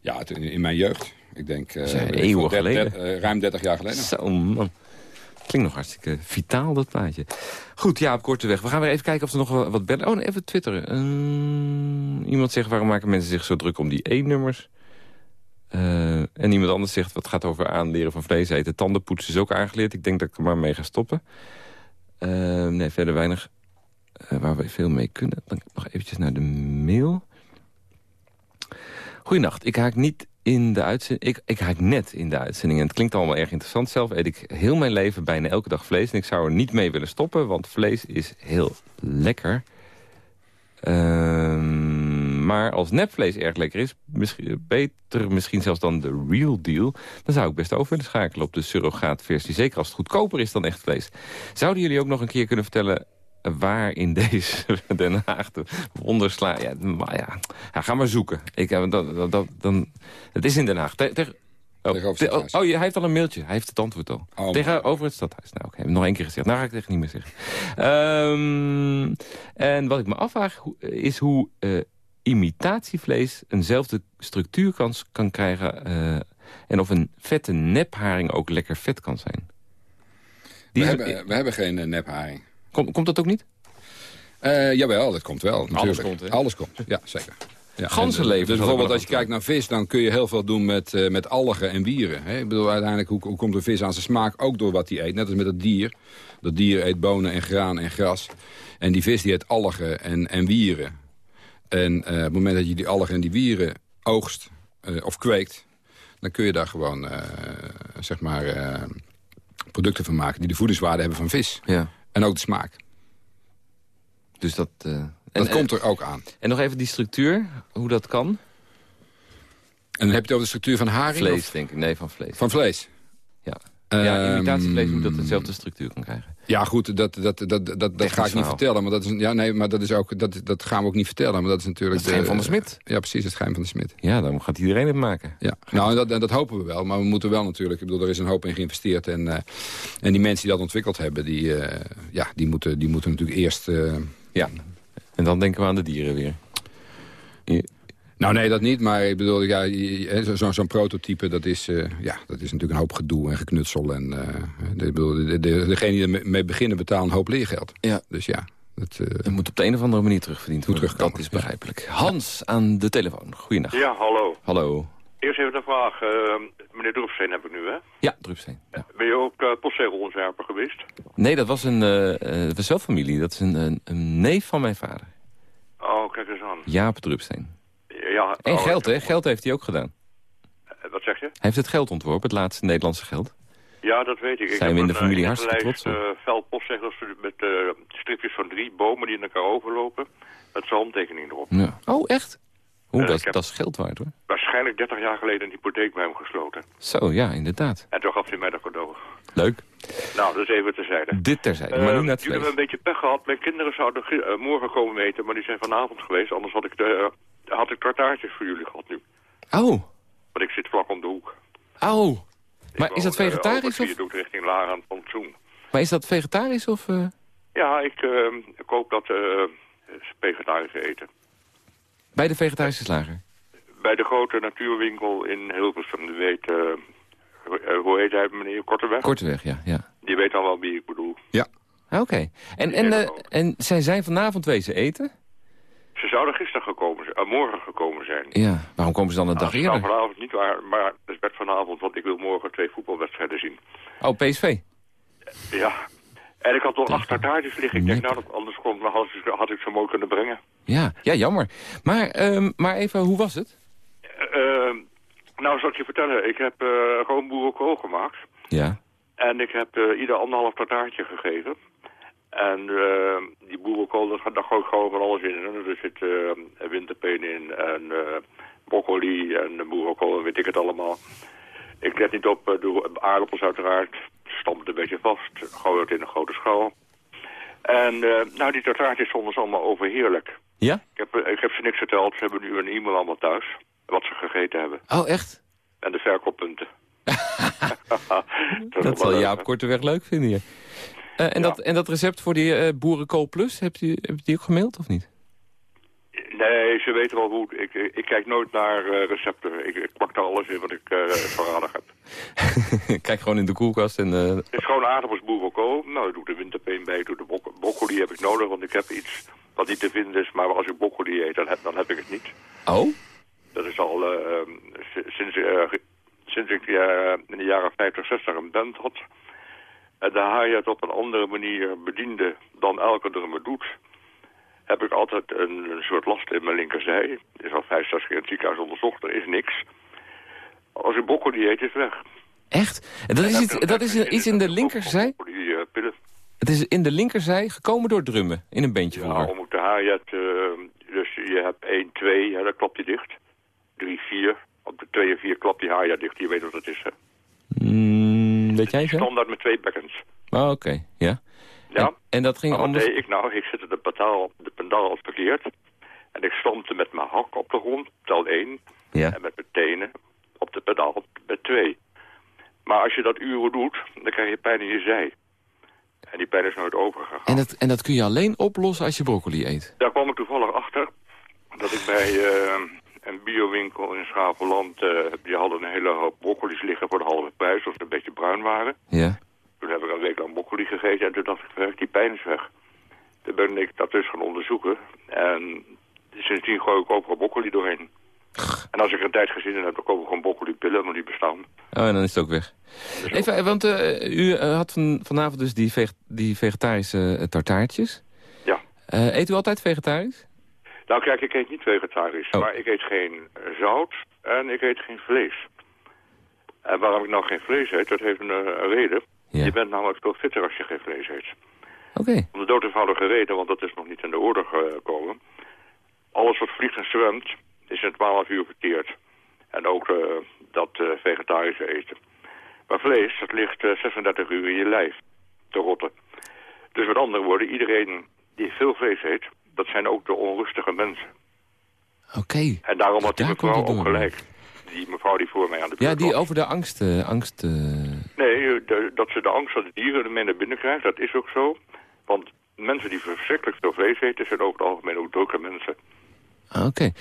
Ja, in, in mijn jeugd. Ik denk... Uh, eeuwen geleden. Uh, ruim 30 jaar geleden. Zo, man. Klinkt nog hartstikke vitaal, dat plaatje. Goed, ja, op korte weg. We gaan weer even kijken of er nog wat bellen... Oh, nee, even twitteren. Uh, iemand zegt, waarom maken mensen zich zo druk om die E-nummers? Uh, en iemand anders zegt, wat gaat over aanleren van vlees eten. Tandenpoetsen is ook aangeleerd. Ik denk dat ik er maar mee ga stoppen. Uh, nee, verder weinig uh, waar we veel mee kunnen. Dan nog eventjes naar de mail. Goedenacht, ik haak niet in de uitzending. Ik, ik haak net in de uitzending. En het klinkt allemaal erg interessant. Zelf eet ik heel mijn leven bijna elke dag vlees. En ik zou er niet mee willen stoppen, want vlees is heel lekker. Ehm, maar als nepvlees erg lekker is, misschien, beter misschien zelfs dan de real deal... dan zou ik best over willen schakelen op de surrogaatversie. Zeker als het goedkoper is dan echt vlees. Zouden jullie ook nog een keer kunnen vertellen waar in deze Den Haag de wondersla... Ja, maar ja, ja, ga maar zoeken. Ik, dat, dat, dan, het is in Den Haag. Te, Oh, oh, oh, hij heeft al een mailtje. Hij heeft het antwoord al. Oh, Tegenover het stadhuis. Nou, oké. Okay. Nog één keer gezegd. Nou ga ik het echt niet meer zeggen. Um, en wat ik me afvraag is hoe uh, imitatievlees eenzelfde structuur kan, kan krijgen... Uh, en of een vette nepharing ook lekker vet kan zijn. We hebben, we hebben geen uh, nepharing. Kom, komt dat ook niet? Eh, jawel, dat komt wel. Natuurlijk. komt, hè? Alles komt, ja, zeker. Ja, Ganzenleven en, Dus bijvoorbeeld als je kijkt naar vis, dan kun je heel veel doen met, eh, met algen en wieren. Hè? Ik bedoel, uiteindelijk, hoe, hoe komt een vis aan zijn smaak? Ook door wat hij eet. Net als met het dier. Dat dier eet bonen en graan en gras. En die vis die eet algen en, en wieren. En eh, op het moment dat je die algen en die wieren oogst eh, of kweekt... dan kun je daar gewoon, eh, zeg maar, producten van maken... die de voedingswaarde hebben van vis. Ja. En ook de smaak. Dus dat... Dat en- komt er ook aan. En nog even die structuur, hoe dat kan. En dan heb je het over de structuur van haring? Vlees, of- denk ik. Nee, van vlees. Van vlees? Ja. Ja, Ehm, imitatievlees moet dat dezelfde structuur kan krijgen. Ja, goed, dat, dat, dat, dat, dat ga ik niet vertellen. Maar dat is, ja, nee, maar dat, is ook, dat, dat gaan we ook niet vertellen. Maar dat is natuurlijk... Het geheim van de smid. Ja, precies, het geheim van de smid. Ja, dan gaat iedereen het maken. Ja, nou, en dat, en dat hopen we wel. Maar we moeten wel natuurlijk... Ik bedoel, er is een hoop in geïnvesteerd. En, eh, en die mensen die dat ontwikkeld hebben... die, eh, ja, die, moeten, die moeten natuurlijk eerst... eh, Ja. En dan denken we aan de dieren weer. Je- nou, nee, dat niet. Maar ik bedoel, ja, zo- zo'n zo'n prototype... Dat is, eh, ja, dat is natuurlijk een hoop gedoe en geknutsel. En, eh, de, ik bedoel, de, de, degene die ermee beginnen betalen een hoop leergeld. Ja. Dus ja, dat, eh, Het moet op de een of andere manier terugverdiend Moet worden. terugkomen, Dat is begrijpelijk. Hans aan de telefoon. Goeiedag. Ja, hallo. Hallo. Eerst even een vraag. meneer Droefsteen heb ik nu, hè? Ja, Drupsteen. Ja. Ben je ook uh, postzegelontwerper geweest? Nee, dat was een eh, eh, was zelf familie. Dat is een, een, een neef van mijn vader. Oh, kijk eens aan. Jaap Drupsteen. Ja, En geld, hè? Geld heeft hij ook gedaan. eh, Wat zeg je? Hij heeft het geld ontworpen, het laatste Nederlandse geld. Ja, dat weet ik. ik Zijn heb we in de familie eh, hartstikke ingelijst, trots op. eh, vel postzegels met stripjes van drie bomen die in elkaar overlopen. Met zijn handtekening erop. Ja. Oh, echt? Eh, dat, ik dat is geld waard, hoor. Waarschijnlijk 30 jaar geleden een hypotheek bij hem gesloten. Zo, ja, inderdaad. En toen gaf hij mij dat cadeau. Leuk. Nou, dat is even terzijde. Dit terzijde. Maar nu naar het jullie hebben een beetje pech gehad. Mijn kinderen zouden morgen komen eten, maar die zijn vanavond geweest. Anders had ik, de, ik voor jullie gehad nu. Oh, Want ik zit vlak om de hoek. oh. Ik Maar is dat vegetarisch of... viaduct richting Lara en Plantsoen. Maar is dat vegetarisch of... eh, Ja, ik eh, koop dat eh vegetarisch eten. bij de vegetarische slager? Bij de grote natuurwinkel in Hilversum, die weet... eh, hoe- eh, hoe heet hij, meneer Korteweg? Korteweg, ja. ja. Die weet dan wel wie ik bedoel. Ah, Oké. En, en, en zij zijn vanavond wezen eten? Ze zouden gisteren gekomen zijn, eh, morgen gekomen zijn. Ja. Waarom komen ze dan een dag Nou, eerder? vanavond niet waar, maar het werd vanavond, want ik wil morgen twee voetbalwedstrijden zien. Oh, PSV. Ja. En ik had al acht tartaartjes liggen. Ik denk, nou, anders kon, had, ik- had ik ze mooi kunnen brengen. Ja, ja jammer. Maar, ehm, maar even, hoe was het? Eh, nou, zal ik je vertellen. Ik heb eh, gewoon boerenkool gemaakt. Ja. En ik heb eh, ieder anderhalf tartaartje gegeven. En eh, die boerenkool, daar gooi ik gewoon van alles in. En er zit eh winterpeen in en eh, broccoli en boerenkool en weet ik het allemaal. Ik let niet op, doe aardappels uiteraard. Stamp het een beetje vast. Gooi het in een grote schaal. En nou, die tartaartjes stonden ze allemaal overheerlijk. Ja? Ik heb, ik heb ze niks verteld. Ze hebben nu een e-mail allemaal thuis. Wat ze gegeten hebben. Oh, echt? En de verkooppunten. Dat zal Jaap Korteweg leuk vinden hier. Eh, en, Ja. dat, en dat recept voor die eh boerenkool plus, hebt u, hebt u die ook gemaild of niet? Nee, ze weten wel hoe. Ik, ik, ik kijk nooit naar eh, recepten. Ik, ik pak daar alles in wat ik uh, verradig heb. Kijk gewoon in de koelkast en... eh, Het is gewoon aardappels boerenkool. Nou, ik doe de winterpeen bij, ik doe de bro broccoli heb ik nodig, want ik heb iets wat niet te vinden is. Maar als ik broccoli eet, dan heb, dan heb ik het niet. Oh? Dat is al eh, s- sinds, eh, sinds ik eh, in de jaren 50, 60 een band had. De haai het op een andere manier bediende dan elke drummer doet. Heb ik altijd een, een soort last in mijn linkerzij. Is al vijf, zes keer in het ziekenhuis onderzocht. Er is niks. Als ik broccoli eet, is het weg. Echt? Dat is, iets, dat is iets in de linkerzij? Eh, pillen. Het is in de linkerzij gekomen door drummen in een bandje Ja, vroeger. om de haaiet, uh, dus je hebt 1, 2, ja, dan klap je dicht. 3, 4. Op de 2 en 4 klap je haaiet dicht. Je weet wat het is, hè. Mm, weet jij zo? Standaard met twee bekkens. Oh, oké. Ja. Ja? En, en dat ging wat anders... deed ik nou? Ik zette de pedaal, de pedaal verkeerd. En ik stampte met mijn hak op de grond, tel 1. Ja. En met mijn tenen op de pedaal, met 2. Maar als je dat uren doet, dan krijg je pijn in je zij. En die pijn is nooit overgegaan. En dat, en dat kun je alleen oplossen als je broccoli eet? Daar kwam ik toevallig achter dat ik bij uh, een biowinkel in Schaveland... Uh, die hadden een hele hoop broccoli's liggen voor de halve prijs, of ze een beetje bruin waren. Ja. Toen heb ik een week lang broccoli gegeten en toen dacht ik, die pijn is weg. Toen ben ik dat dus gaan onderzoeken. En sindsdien gooi ik overal broccoli doorheen. En als ik er een tijd gezien heb, dan ik gewoon broccoli-pillen, maar die bestaan. Oh, en dan is het ook weg. Even, eh, want eh, u eh, had van, vanavond dus die, veg- die vegetarische eh, tartaartjes. Ja. Eh, eet u altijd vegetarisch? Nou kijk, ik eet niet vegetarisch, Oh. maar ik eet geen zout en ik eet geen vlees. En waarom ik nou geen vlees eet, dat heeft een, eh, een reden. Ja. Je bent namelijk veel fitter als je geen vlees eet. Oké. Om de dood eenvoudige reden, want dat is nog niet in de orde gekomen. Alles wat vliegt en zwemt, is in 12 uur verteerd. En ook eh, dat eh, vegetarische eten. Maar vlees, dat ligt eh, 36 uur in je lijf te rotten. Dus met andere woorden, iedereen die veel vlees eet, dat zijn ook de onrustige mensen. Oké. En daarom had die Daar mevrouw ook gelijk. Die mevrouw die voor mij aan de Ja, die was. over de angst... eh, angst eh, Nee, de- dat ze de angst van de dieren ermee naar binnen krijgt, dat is ook zo. Want mensen die verschrikkelijk veel vlees eten, zijn over het algemeen ook drukke mensen. Oké.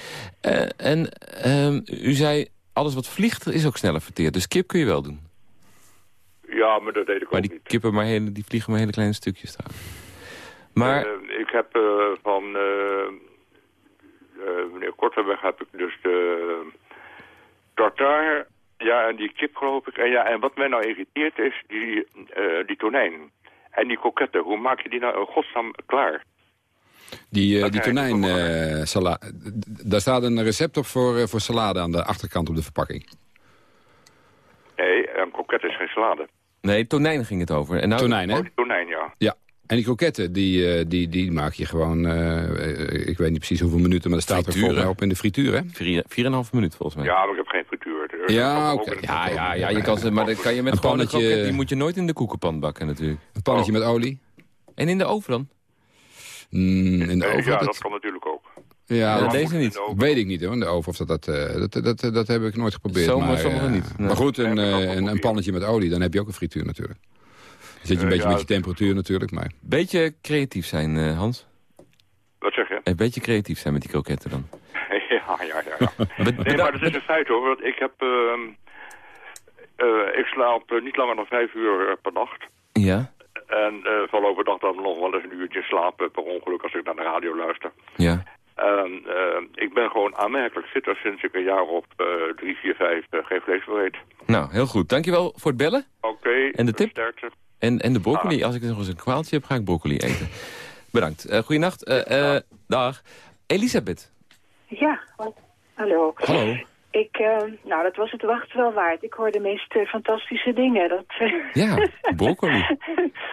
Eh, en ehm, u zei, alles wat vliegt is ook sneller verteerd. Dus kip kun je wel doen. Ja, maar dat deed ik Maar ook die niet. kippen maar hele, die vliegen maar hele kleine stukjes daar. Maar, Eh, ik heb eh, van eh, eh, meneer Kortenberg heb ik dus de tartaar, ja, en die kip geloof ik. En, ja, en wat mij nou irriteert is die, eh, die tonijn. En die koketten, hoe maak je die nou in godsnaam klaar? Die, Oké, die eh, d- Daar staat een recept op voor, eh, voor salade aan de achterkant op de verpakking. Nee, een koket is geen salade. nee, tonijn ging het over. En nou, Tonijn, hè? Oh, tonijn, ja. Ja. En die kroketten, die, eh, die, die maak je gewoon... eh, eh, ik weet niet precies hoeveel minuten, maar dat staat er volgens mij op in de frituur, hè? Vier, vier en een half minuut volgens mij. Ja, maar ik heb geen frituur. Dus dat Ja, in- Ja, ja, ja, je kan ze, maar dan kan je met Een gewoon een pannetje- kroket, die moet je nooit in de koekenpan bakken natuurlijk. Een pannetje met olie. En in de oven dan? Mm, in de oven, ja, dat, dat kan natuurlijk ook. ja, Ja, dat deze niet. weet ik niet hoor, in de oven. Of dat, dat, eh, dat, dat, dat, dat heb ik nooit geprobeerd. Sommige- maar, sommige eh, niet, nee. Maar goed, een, dat eh, een, een pannetje met olie, dan heb je ook een frituur natuurlijk. Zit je een Eh, beetje ja, met je temperatuur natuurlijk, maar... Beetje creatief zijn, eh, Hans. Wat zeg je? Een beetje creatief zijn met die kroketten dan. ja, ja, ja. Nee, maar dat is een feit hoor. Want ik heb... ehm, eh, ik slaap eh, niet langer dan vijf uur eh, per nacht. Ja, En eh val overdag dan nog wel eens een uurtje slapen per ongeluk als ik naar de radio luister. ja. En eh, ik ben gewoon aanmerkelijk fitter sinds ik een jaar op eh 3, 4, 5 eh, geen vlees meer eet. Nou, heel goed. Dankjewel voor het bellen. Oké, En de tip? sterkte. En, en de broccoli. Als ik nog eens een kwaaltje heb, ga ik broccoli eten. Bedankt. Uh, goeienacht. Eh, eh, dag. Elisabeth. Ja, hallo. Hallo. Ik, eh, nou, dat was het wacht wel waard. Ik hoor de meest eh, fantastische dingen. Dat, eh, Ja, broccoli.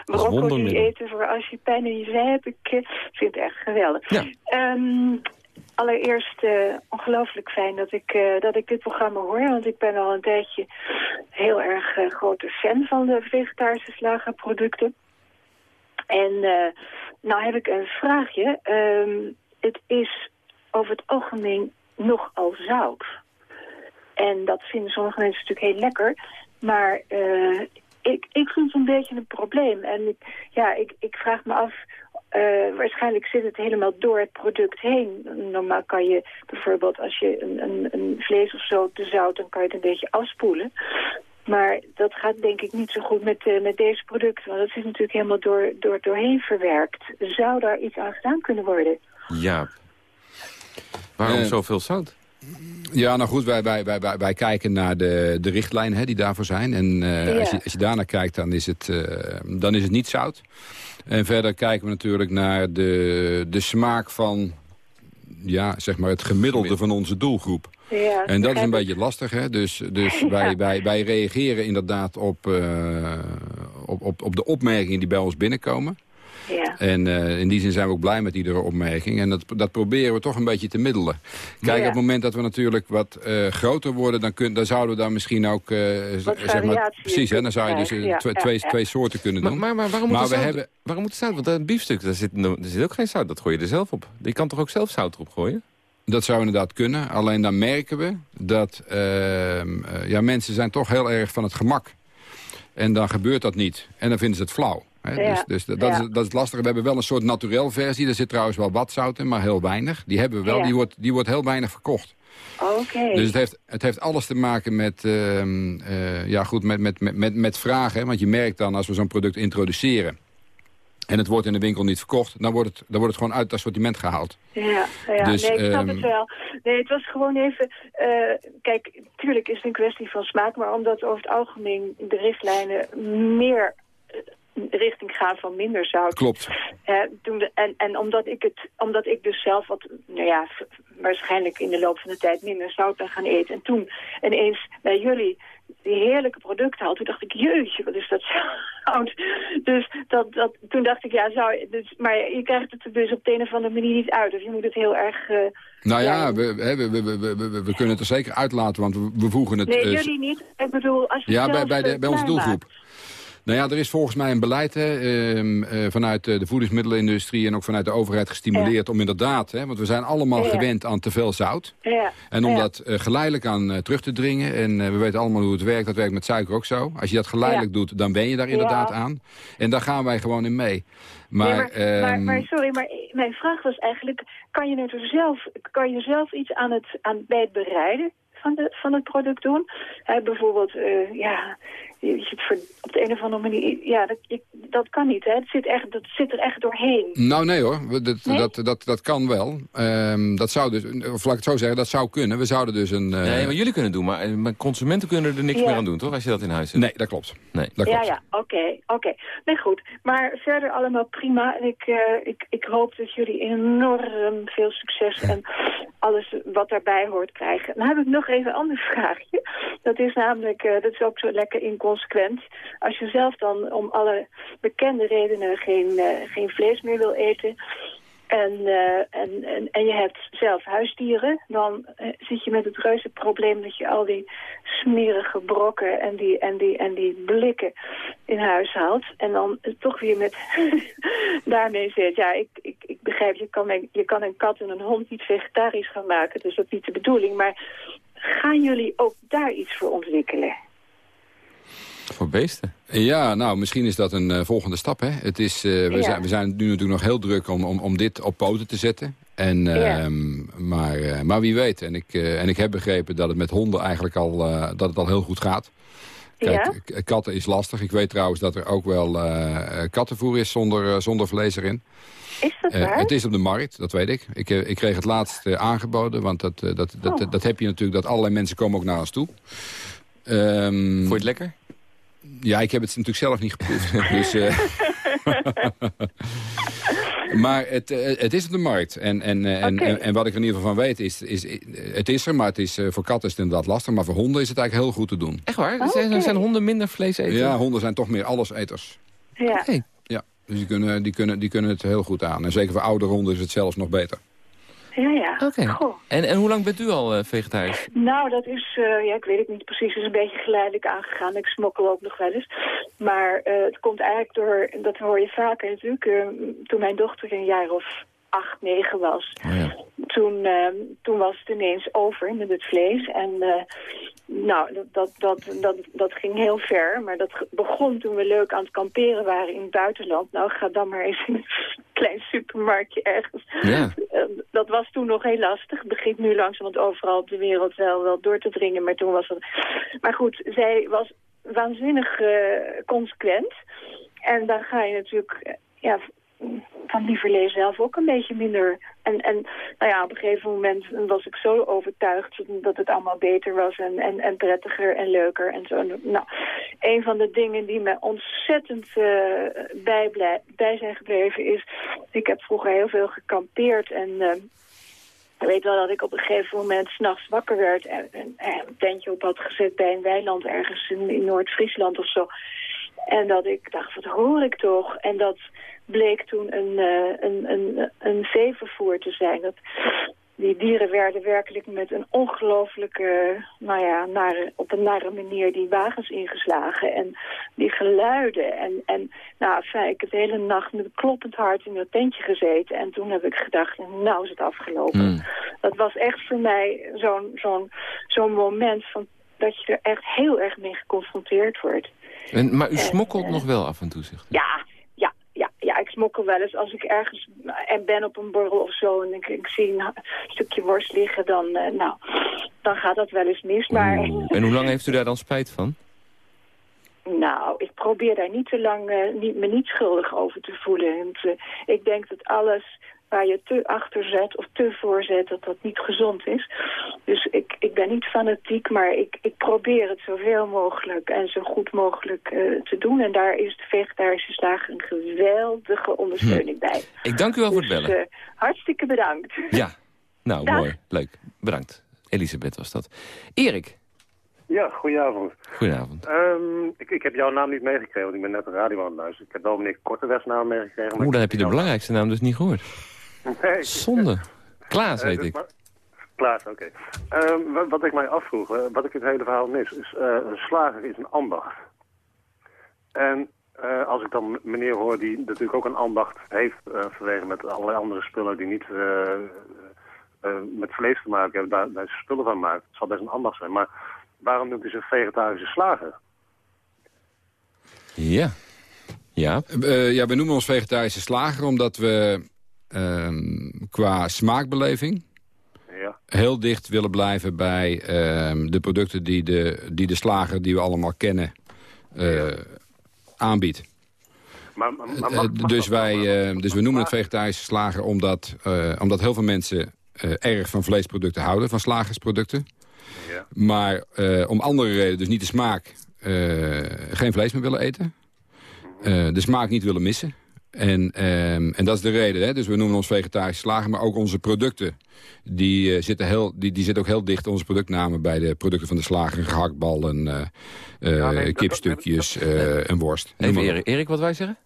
Broccoli eten voor als je pijn in je zij hebt. Ik eh, vind het echt geweldig. Ja. Ehm, allereerst eh, ongelooflijk fijn dat ik, eh, dat ik dit programma hoor. Want ik ben al een tijdje heel erg eh, grote fan van de vegetarische slagerproducten. En nou heb ik een vraagje. Ehm, het is over het algemeen nogal zout. En dat vinden sommige mensen natuurlijk heel lekker. Maar ik, ik vind het een beetje een probleem. En ja, ik, ik vraag me af... eh, waarschijnlijk zit het helemaal door het product heen. Normaal kan je bijvoorbeeld als je een, een, een vlees of zo te zout... dan kan je het een beetje afspoelen. Maar dat gaat denk ik niet zo goed met, eh, met deze producten. Want dat is natuurlijk helemaal door, door, doorheen verwerkt. Zou daar iets aan gedaan kunnen worden? Ja. Waarom Eh, zoveel zout? Ja, nou goed, wij, wij, wij, wij, wij kijken naar de, de richtlijnen hè, die daarvoor zijn. En eh, Ja. als, je, als je daarnaar kijkt, dan is, het, eh, dan is het niet zout. En verder kijken we natuurlijk naar de, de smaak van ja, zeg maar het gemiddelde van onze doelgroep. Ja, En dat is een beetje lastig, hè? Dus, dus wij, wij, wij reageren inderdaad op, eh, op, op, op de opmerkingen die bij ons binnenkomen. Ja. En eh, in die zin zijn we ook blij met iedere opmerking. En dat, dat proberen we toch een beetje te middelen. Kijk, Ja. op het moment dat we natuurlijk wat eh, groter worden... Dan, kun, dan zouden we daar misschien ook... eh, Wat zeg maar, precies, hè, dan zou je dus Ja, twee, ja, twee, ja. twee soorten kunnen doen. maar, maar waarom moet Maar we zout? hebben- Waarom moet er zout? Want een biefstuk, daar zit, er zit ook geen zout. Dat gooi je er zelf op. Je kan toch ook zelf zout erop gooien? Dat zou inderdaad kunnen. Alleen dan merken we dat ehm, eh, ja, mensen zijn toch heel erg van het gemak. En dan gebeurt dat niet. En dan vinden ze het flauw. Hè? Ja. Dus, dus dat, is, dat is het lastige. We hebben wel een soort naturel versie. Daar zit trouwens wel wat zout in, maar heel weinig. Die hebben we wel. Die, wordt, die wordt heel weinig verkocht. Oké. Dus het heeft, het heeft alles te maken met, ehm, eh, ja, goed, met, met, met, met, vragen. hè. Want je merkt dan als we zo'n product introduceren... en het wordt in de winkel niet verkocht... dan wordt het, dan wordt het gewoon uit het assortiment gehaald. Ja, ja Dus, nee, ik snap ehm, het wel. Nee, het was gewoon even... eh, kijk, tuurlijk is het een kwestie van smaak... maar omdat over het algemeen de richtlijnen meer richting gaan van minder zout. Klopt. Toen de, en, en omdat ik het, omdat ik dus zelf wat, nou ja, waarschijnlijk in de loop van de tijd minder zout ben gaan eten. En toen ineens bij jullie die heerlijke producten had, toen dacht ik, jeetje, wat is dat zout. Dus dat, dat, toen dacht ik, ja, zou, dus, maar je krijgt het er dus op de een of andere manier niet uit. Of je moet het heel erg... eh, Nou ja, Ja. we, we, we, we, we, kunnen het er zeker uitlaten, want we, we voegen het... nee, eh, jullie niet. Ik bedoel, als je Ja, bij, bij, de, eh, bij onze doelgroep. Nou ja, er is volgens mij een beleid hè, ehm, eh, vanuit eh, de voedingsmiddelenindustrie... en ook vanuit de overheid gestimuleerd om inderdaad... Hè, want we zijn allemaal Ja. gewend aan te veel zout. Ja. En om dat eh, geleidelijk aan terug te dringen... en we weten allemaal hoe het werkt, dat werkt met suiker ook zo. Als je dat geleidelijk doet, dan ben je daar inderdaad Ja. aan. En daar gaan wij gewoon in mee. Maar, Nee, maar, maar, ehm, maar sorry, maar mijn vraag was eigenlijk... kan je er zelf, kan je zelf iets aan het, aan, bij het bereiden van, de, van het product doen? Bijvoorbeeld, ja, je, je het ver- op de een of andere manier... Ja, dat, je, dat kan niet, hè? Het zit, echt, dat zit er echt doorheen. Nou nee hoor, dat, Nee? dat, dat, dat kan wel. Ehm, dat zou dus, of laat ik het zo zeggen, dat zou kunnen. We zouden dus een... eh, Nee, maar jullie kunnen het doen, maar, maar consumenten kunnen er niks Ja. meer aan doen, toch? Als je dat in huis hebt. Nee, dat klopt. Nee. Dat klopt. Ja, ja, oké, oké. Nee, goed. Maar verder allemaal prima. En ik, eh, ik, ik hoop dat jullie enorm veel succes en alles wat daarbij hoort krijgen. Dan heb ik nog even een ander vraagje. Dat is namelijk, eh, dat is ook zo lekker Als je zelf dan om alle bekende redenen geen, eh, geen vlees meer wil eten... En, eh, en, en, en je hebt zelf huisdieren, dan eh, zit je met het reuze probleem dat je al die smerige brokken en die, en die, en die blikken in huis haalt. En dan toch weer met daarmee zit. Ja, ik, ik, ik begrijp, je kan, je kan een kat en een hond niet vegetarisch gaan maken. Dus dat is niet de bedoeling. Maar gaan jullie ook daar iets voor ontwikkelen? Voor beesten. Ja, nou, misschien is dat een eh, volgende stap. Hè? Het is, eh, we, Ja. zijn, we zijn nu natuurlijk nog heel druk om, om, om dit op poten te zetten. En, Ja. ehm, maar, eh, maar wie weet. En ik, eh, en ik heb begrepen dat het met honden eigenlijk al, eh, dat het al heel goed gaat. Kijk, Ja? katten is lastig. Ik weet trouwens dat er ook wel eh, eh, kattenvoer is zonder, eh, zonder vlees erin. Is dat waar? het is op de markt, dat weet ik. Ik, ik kreeg het laatst aangeboden, want dat, eh, dat, dat, Oh. dat heb je natuurlijk... dat allerlei mensen komen ook naar ons toe. Ehm, Vond je het lekker? Ja, ik heb het natuurlijk zelf niet geproefd. dus, eh, maar het, eh, het is op de markt. En, en, eh, en, en, en wat ik er in ieder geval van weet, is, is het is er. Maar het is, eh, voor katten is het inderdaad lastig. Maar voor honden is het eigenlijk heel goed te doen. Echt waar? Oh, zijn, honden minder vlees eten? Ja, honden zijn toch meer alleseters. ja. Ja, dus die kunnen, die, kunnen, die kunnen het heel goed aan. En zeker voor oude honden is het zelfs nog beter. Ja, ja. Oké. En, en hoe lang bent u al eh, vegetarisch? Nou, dat is, eh, ja, ik weet het niet precies. Het is een beetje geleidelijk aangegaan. Ik smokkel ook nog wel eens. Maar eh, het komt eigenlijk door, dat hoor je vaker natuurlijk, toen mijn dochter een jaar of acht, negen was. Oh ja. Toen, toen was het ineens over met het vlees. En nou, dat, dat, dat, dat, dat ging heel ver. Maar dat begon toen we leuk aan het kamperen waren in het buitenland. Nou, ga dan maar eens klein supermarktje ergens. Ja. Eh, dat was toen nog heel lastig. Het begint nu langzamerhand overal op de wereld wel, wel door te dringen. Maar toen was het... Maar goed, zij was waanzinnig eh, consequent. En dan ga je natuurlijk... eh, ja, van lieverlee zelf ook een beetje minder. En, en nou ja, op een gegeven moment was ik zo overtuigd dat het allemaal beter was en, en, prettiger en leuker en zo. Nou, een van de dingen die me ontzettend eh, bij, blij- bij zijn gebleven is, ik heb vroeger heel veel gekampeerd en eh, ik weet wel dat ik op een gegeven moment s'nachts wakker werd en, en, en een tentje op had gezet bij een weiland ergens in Noord-Friesland of zo. En dat ik dacht, wat hoor ik toch? En dat bleek toen een, eh, een, een, een veevervoer te zijn. Dat, die dieren werden werkelijk met een ongelooflijke, nou ja, nare, op een nare manier die wagens ingeslagen. En die geluiden. En, en nou, fijn, ik heb de hele nacht met een kloppend hart in dat tentje gezeten. En toen heb ik gedacht, nou is het afgelopen. Hmm. Dat was echt voor mij zo'n zo'n zo'n moment van dat je er echt heel erg mee geconfronteerd wordt. En, maar u smokkelt nog wel af en toe, zegt u? Ja, ja, ja, ja, ik smokkel wel eens als ik ergens en ben op een borrel of zo en ik, ik zie een stukje worst liggen, dan, eh, nou, dan gaat dat wel eens mis. Maar Oeh. En hoe lang heeft u daar dan spijt van? Nou, ik probeer daar niet te lang eh, niet, me niet schuldig over te voelen. En, eh, ik denk dat alles waar je te achter zet of te voor zet, dat dat niet gezond is. Dus ik, ik ben niet fanatiek, maar ik, ik probeer het zoveel mogelijk en zo goed mogelijk eh, te doen. En daar is de vegetarische slager een geweldige ondersteuning bij. Ik dank u wel voor het Dus, bellen. eh, hartstikke bedankt. Ja, nou Dag. mooi. Leuk. Bedankt. Elisabeth was dat. Erik, Ja, goedenavond. goedenavond. Ehm, ik, ik heb jouw naam niet meegekregen, want ik ben net de radio aan het luisteren. Ik heb wel meneer Kortewes naam meegekregen. Oeh, dan heb je de belangrijkste naam dus niet gehoord. Nee. Zonde. Klaas Eh, heet ik. Klaas, oké. Ehm, wat, wat ik mij afvroeg, wat ik het hele verhaal mis, is eh, een slager is een ambacht. En eh, als ik dan meneer hoor die natuurlijk ook een ambacht heeft eh, vanwege met allerlei andere spullen die niet eh, eh, met vlees te maken hebben, daar, daar spullen van maakt. Het zal best een ambacht zijn, maar waarom noemt hij zich vegetarische slager? Ja. Ja. Eh, ja, we noemen ons vegetarische slager omdat we ehm, qua smaakbeleving Ja. heel dicht willen blijven bij ehm, de producten die de, die de slager die we allemaal kennen eh, aanbiedt. Maar, maar, maar Eh, mag- mag dus, wij, dan? eh, dus we noemen het vegetarische slager omdat, eh, omdat heel veel mensen eh, erg van vleesproducten houden, van slagersproducten. Ja. Maar eh, om andere redenen, dus niet de smaak, eh, geen vlees meer willen eten. Eh, de smaak niet willen missen. En, ehm, en dat is de reden. Hè? Dus we noemen ons vegetarische slager, maar ook onze producten. Die, eh, zitten, heel, die, die zitten ook heel dicht, onze productnamen, bij de producten van de slager. Gehaktballen, eh eh, Ja, nee, dat- kipstukjes, eh, en worst. Even. Erik, Erik, wat wij zeggen?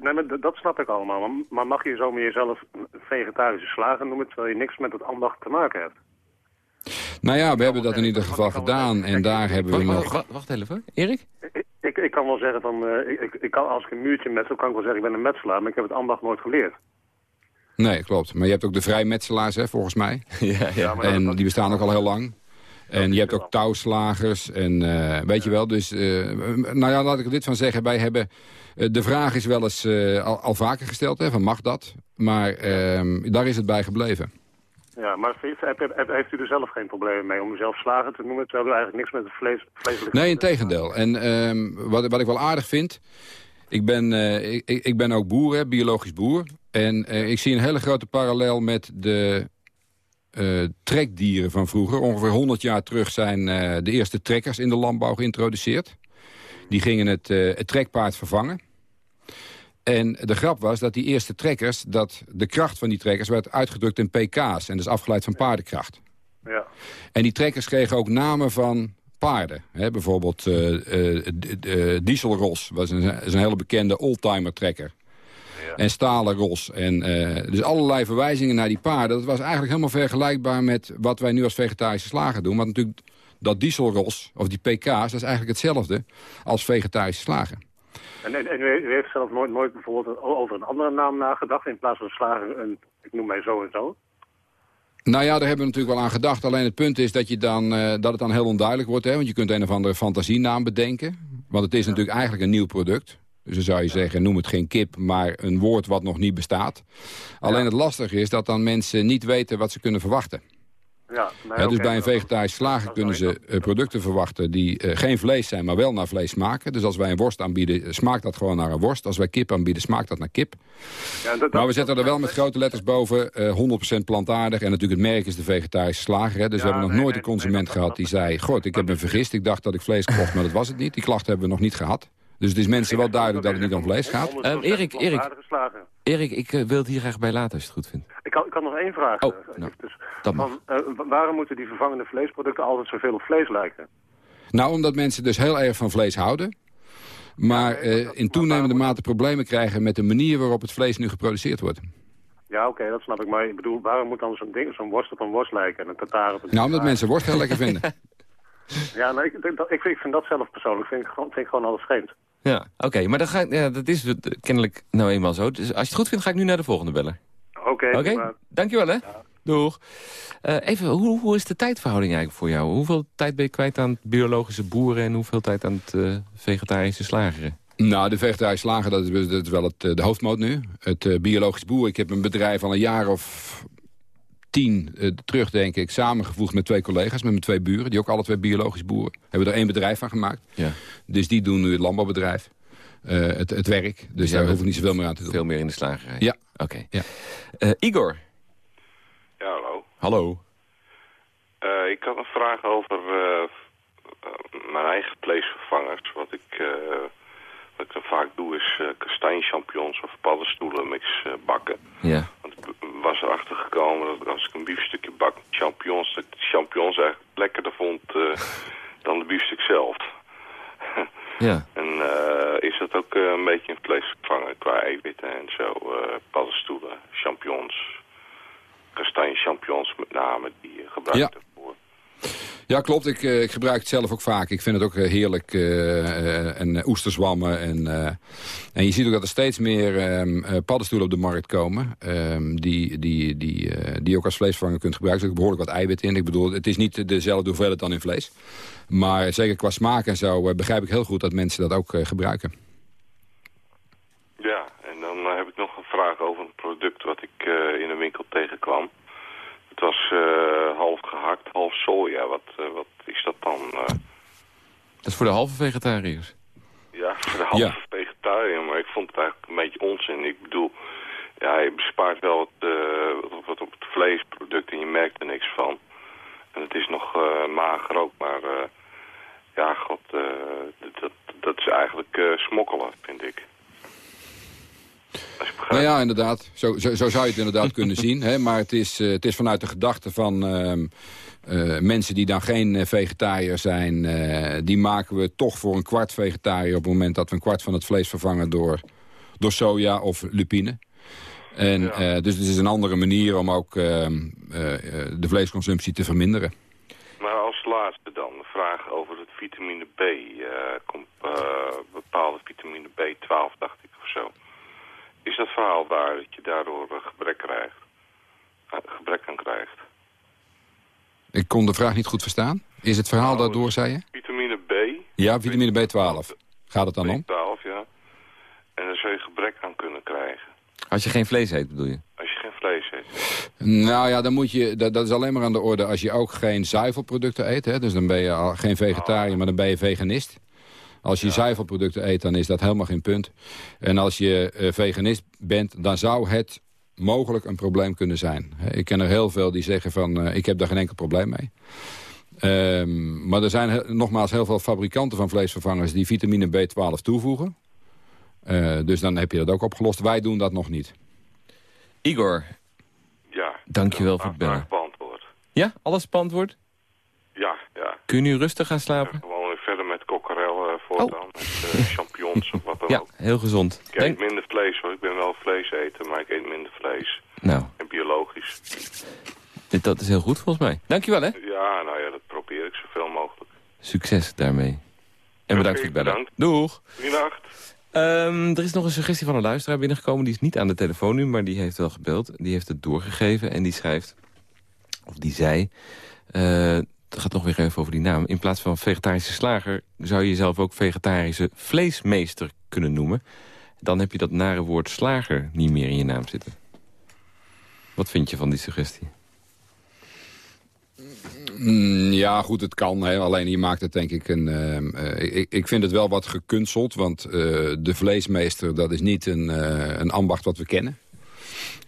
Nee, maar dat- snap ik allemaal. Maar, mag je zo meer jezelf vegetarische slager noemen... terwijl je niks met het ambacht te maken hebt? Nou ja, we hebben dat in ieder geval gedaan. En daar hebben we Wacht, nog... wacht, even. Erik? Ik, ik, kan wel zeggen van... eh, ik, ik, kan, als ik een muurtje metsel, kan ik wel zeggen... ik ben een metselaar, maar ik heb het ambacht nooit geleerd. Nee, klopt. Maar je hebt ook de vrijmetselaars, hè, volgens mij. Ja, ja. En die bestaan ook al heel lang. En je hebt ook touwslagers en eh, weet je wel. Dus, eh, nou ja, laat ik er dit van zeggen. Wij hebben, de vraag is wel eens eh, al, al vaker gesteld, hè, van mag dat? Maar ehm, daar is het bij gebleven. Ja, maar heeft, u er zelf geen problemen mee om uzelf slager te noemen... terwijl u eigenlijk niks met het vlees, vleeselijk... Nee, in tegendeel. En ehm, wat, wat ik wel aardig vind... Ik ben, eh, ik, ik ben ook boer, hè, biologisch boer. En eh, ik zie een hele grote parallel met de eh, trekdieren van vroeger. Ongeveer 100 jaar terug zijn de eerste trekkers in de landbouw geïntroduceerd. Die gingen het, het trekpaard vervangen. En de grap was dat die eerste trekkers... dat de kracht van die trekkers werd uitgedrukt in pk's. En dus afgeleid van paardenkracht. Ja, En die trekkers kregen ook namen van paarden. Hè, bijvoorbeeld d- d- Dieselros was een, is een hele bekende oldtimer trekker. En Stalen Ros. En, dus allerlei verwijzingen naar die paarden. Dat was eigenlijk helemaal vergelijkbaar met wat wij nu als vegetarische slager doen. Want natuurlijk dat dieselros, of die pk's, dat is eigenlijk hetzelfde als vegetarische slager. En, en, en u, u heeft zelf nooit, nooit bijvoorbeeld over een andere naam nagedacht... in plaats van slager, een, ik noem mij zo en zo? Nou ja, daar hebben we natuurlijk wel aan gedacht. Alleen het punt is dat, je dan, eh, dat het dan heel onduidelijk wordt. Hè? Want je kunt een of andere fantasienaam bedenken. Want het is natuurlijk eigenlijk een nieuw product. Dus dan zou je zeggen, noem het geen kip, maar een woord wat nog niet bestaat. Alleen het lastige is dat dan mensen niet weten wat ze kunnen verwachten. Ja, nee, dus bij een vegetarische slager kunnen ze eh, producten verwachten die eh, geen vlees zijn, maar wel naar vlees smaken. Dus als wij een worst aanbieden, eh, smaakt dat gewoon naar een worst. Als wij kip aanbieden, smaakt dat naar kip. Ja, dat- Maar we zetten er wel met grote letters boven, eh 100% plantaardig. En natuurlijk het merk is de vegetarische slager. Hè? Dus we hebben nog nee, nooit nee, een consument gehad die zei... God, ik heb me vergist, ik dacht dat ik vlees kocht, maar dat was het niet. Die klachten hebben we nog niet gehad. Dus het is mensen wel duidelijk dat het niet om vlees gaat. 100% Ehm, Erik, Erik. Erik, ik eh, wil het hier graag bij laten als je het goed vindt. Ik kan, ik kan nog één vraag. Oh, eh, nou, dus, dat mag. van, eh, wa- waarom moeten die vervangende vleesproducten altijd zoveel op vlees lijken? Nou, omdat mensen dus heel erg van vlees houden. Maar eh, in toenemende mate problemen krijgen... met de manier waarop het vlees nu geproduceerd wordt. Ja, oké, dat snap ik. Maar ik bedoel, waarom moet dan zo'n ding, zo'n worst op een worst lijken en een tartaar op een Nou, omdat mensen worst heel lekker vinden. Ja, ik, ik, vind, ik vind dat zelf persoonlijk vind ik, gewoon- vind ik gewoon alles vreemd. Ja, oké. maar dan ga, ik- ja, dat is eh, kennelijk nou eenmaal zo. Dus als je het goed vindt, ga ik nu naar de volgende beller. Oké, Oké, maar- dankjewel hè. Doeg. Eh, even, hoe, hoe is de tijdverhouding eigenlijk voor jou? Hoeveel tijd ben je kwijt aan het biologische boeren... en hoeveel tijd aan het eh, vegetarische slageren? Nou, de vegetarische slager, dat is, dat is wel het, de hoofdmoot nu. Het biologisch boer, ik heb een bedrijf al een jaar of tien uh, terug, denk ik, samengevoegd met twee collega's, met mijn twee buren, die ook alle twee biologisch boeren. Hebben er één bedrijf van gemaakt. Ja. Dus die doen nu het landbouwbedrijf. Uh, het, het werk. Dus daar hoef ik niet zoveel meer aan te doen. Veel meer in de slagerij. Ja. Oké. Ja. Uh, Igor. Ja, hallo. Hallo. Uh, ik had een vraag over mijn eigen vleesvervangers. Wat ik, wat ik dan vaak doe is uh, kastanjechampignons of paddenstoelenmix bakken. Ja. Was erachter gekomen dat als ik een biefstukje bak champignons... dat ik de champignons eigenlijk lekkerder vond dan de biefstuk zelf. Ja. En uh, is dat ook uh, een beetje een vleesvervanger qua eiwitten en zo? Paddenstoelen, champignons, kastanje champignons met name, die je gebruikt Ja. Ja, klopt. Ik, uh, ik gebruik het zelf ook vaak. Ik vind het ook uh, heerlijk. Uh, en oesterzwammen. En, en je ziet ook dat er steeds meer um, paddenstoelen op de markt komen. Um, die, die, die, die je ook als vleesvervanger kunt gebruiken. Er zit behoorlijk wat eiwit in. Ik bedoel, het is niet dezelfde hoeveelheid dan in vlees. Maar zeker qua smaak en zo begrijp ik heel goed dat mensen dat ook gebruiken. Ja, en dan heb ik nog een vraag over een product wat ik in de winkel tegenkwam. Het was uh, half gehakt, half soja. Wat, uh, wat is dat dan? Uh... Dat is voor de halve vegetariërs. Ja, voor de halve Ja. vegetariër. Maar ik vond het eigenlijk een beetje onzin. Ik bedoel, ja, je bespaart wel wat, wat, wat op het vleesproduct en je merkt er niks van. En het is nog mager ook, maar ja, god, dat, dat is eigenlijk smokkelen, vind ik. Nou ja, inderdaad. Zo, zo, zo zou je het inderdaad kunnen zien. Hè? Maar het is, uh, het is vanuit de gedachte van uh, uh, mensen die dan geen vegetariër zijn... die maken we toch voor een kwart vegetariër... op het moment dat we een kwart van het vlees vervangen door, door soja of lupine. En, ja. dus het is een andere manier om ook de vleesconsumptie te verminderen. Maar als laatste dan, een vraag over het vitamine B. komt bepaalde vitamine B12, dacht ik, of zo. Is dat verhaal waar dat je daardoor gebrek krijgt? Gebrek aan krijgt? Ik kon de vraag niet goed verstaan. Is het verhaal Nou, daardoor, zei je? Vitamine B. Ja, vitamine B12. Gaat het dan om? B12, ja. En daar zou je gebrek aan kunnen krijgen. Als je geen vlees eet, bedoel je? Als je geen vlees eet. Nou ja, dan moet je, dat, dat is alleen maar aan de orde als je ook geen zuivelproducten eet. Hè? Dus dan ben je al geen vegetariër, maar dan ben je veganist. Als je ja. zuivelproducten eet, dan is dat helemaal geen punt. En als je uh, veganist bent, dan zou het mogelijk een probleem kunnen zijn. Ik ken er heel veel die zeggen van, uh, ik heb daar geen enkel probleem mee. Um, maar er zijn he nogmaals heel veel fabrikanten van vleesvervangers... die vitamine B12 toevoegen. Uh, dus dan heb je dat ook opgelost. Wij doen dat nog niet. Igor, ja, dankjewel voor het bellen. beantwoord. Ja, alles beantwoord? Ja, ja. Kun je nu rustig gaan slapen? Ja, gewoon verder met Oh. Met uh, champignons of wat dan ja, ook. heel gezond. Ik eet minder vlees hoor. Ik ben wel vlees eten, maar ik eet minder vlees. Nou. En biologisch. Dit, dat is heel goed volgens mij. Dankjewel hè. Ja, nou ja, dat probeer ik zoveel mogelijk. Succes daarmee. En bedankt voor het bellen. Doeg. Goedenacht. Um, er is nog een suggestie van een luisteraar binnengekomen. Die is niet aan de telefoon nu, maar die heeft wel gebeld. Die heeft het doorgegeven en die schrijft... Of die zei... Uh, het gaat nog weer even over die naam. In plaats van vegetarische slager zou je jezelf ook vegetarische vleesmeester kunnen noemen. Dan heb je dat nare woord slager niet meer in je naam zitten. Wat vind je van die suggestie? Mm, ja, goed, het kan. Hè. Alleen hier maakt het denk ik een... Uh, ik, ik vind het wel wat gekunsteld, want uh, de vleesmeester... dat is niet een, uh, een ambacht wat we kennen.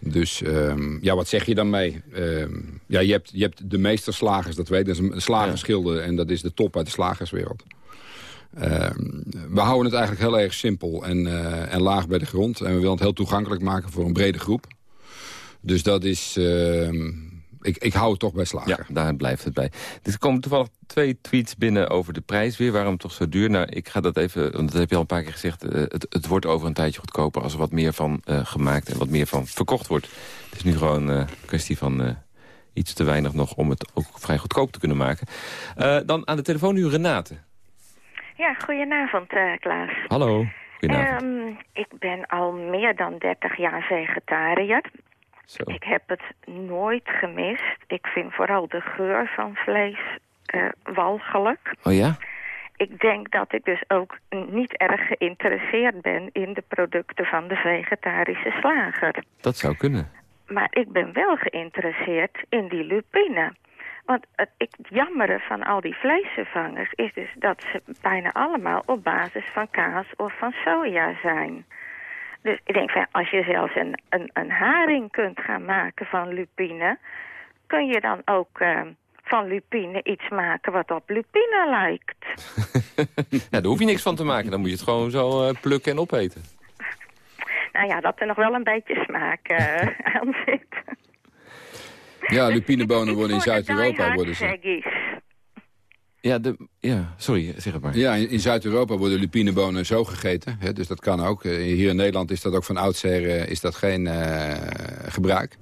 Dus um, ja, wat zeg je dan mee? Um, ja, je hebt, je hebt de meesterslagers, dat weet je. Dat is een slagerschilder en dat is de top uit de slagerswereld. Um, we houden het eigenlijk heel erg simpel en, uh, en laag bij de grond. En we willen het heel toegankelijk maken voor een brede groep. Dus dat is... Ik, ik hou het toch bij slager. Ja, daar blijft het bij. Er komen toevallig twee tweets binnen over de prijs weer. Waarom toch zo duur? Nou, ik ga dat even, want dat heb je al een paar keer gezegd. Uh, het, het wordt over een tijdje goedkoper als er wat meer van uh, gemaakt en wat meer van verkocht wordt. Het is nu gewoon uh, een kwestie van iets te weinig nog om het ook vrij goedkoop te kunnen maken. dan aan de telefoon nu Renate. Ja, goedenavond Klaas. Hallo, goedenavond. Um, ik ben al meer dan 30 jaar vegetariër. Zo. Ik heb het nooit gemist. Ik vind vooral de geur van vlees uh, walgelijk. Oh ja? Ik denk dat ik dus ook niet erg geïnteresseerd ben in de producten van de vegetarische slager. Dat zou kunnen. maar ik ben wel geïnteresseerd in die lupine. Want het, ik, het jammere van al die vleesvervangers is dus dat ze bijna allemaal op basis van kaas of van soja zijn. Dus ik denk van als je zelfs een, een, een haring kunt gaan maken van lupine, kun je dan ook uh, van lupine iets maken wat op lupine lijkt. ja, daar hoef je niks van te maken. Dan moet je het gewoon zo uh, plukken en opeten. Nou ja, dat er nog wel een beetje smaak uh, aan zit. Ja, lupinebonen worden in Zuid-Europa worden ze. Ja, de, ja, sorry, zeg het maar. Ja, in, in Zuid-Europa worden lupinebonen zo gegeten. Hè, dus dat kan ook. Hier in Nederland is dat ook van oudsher uh, is dat geen uh, gebruik.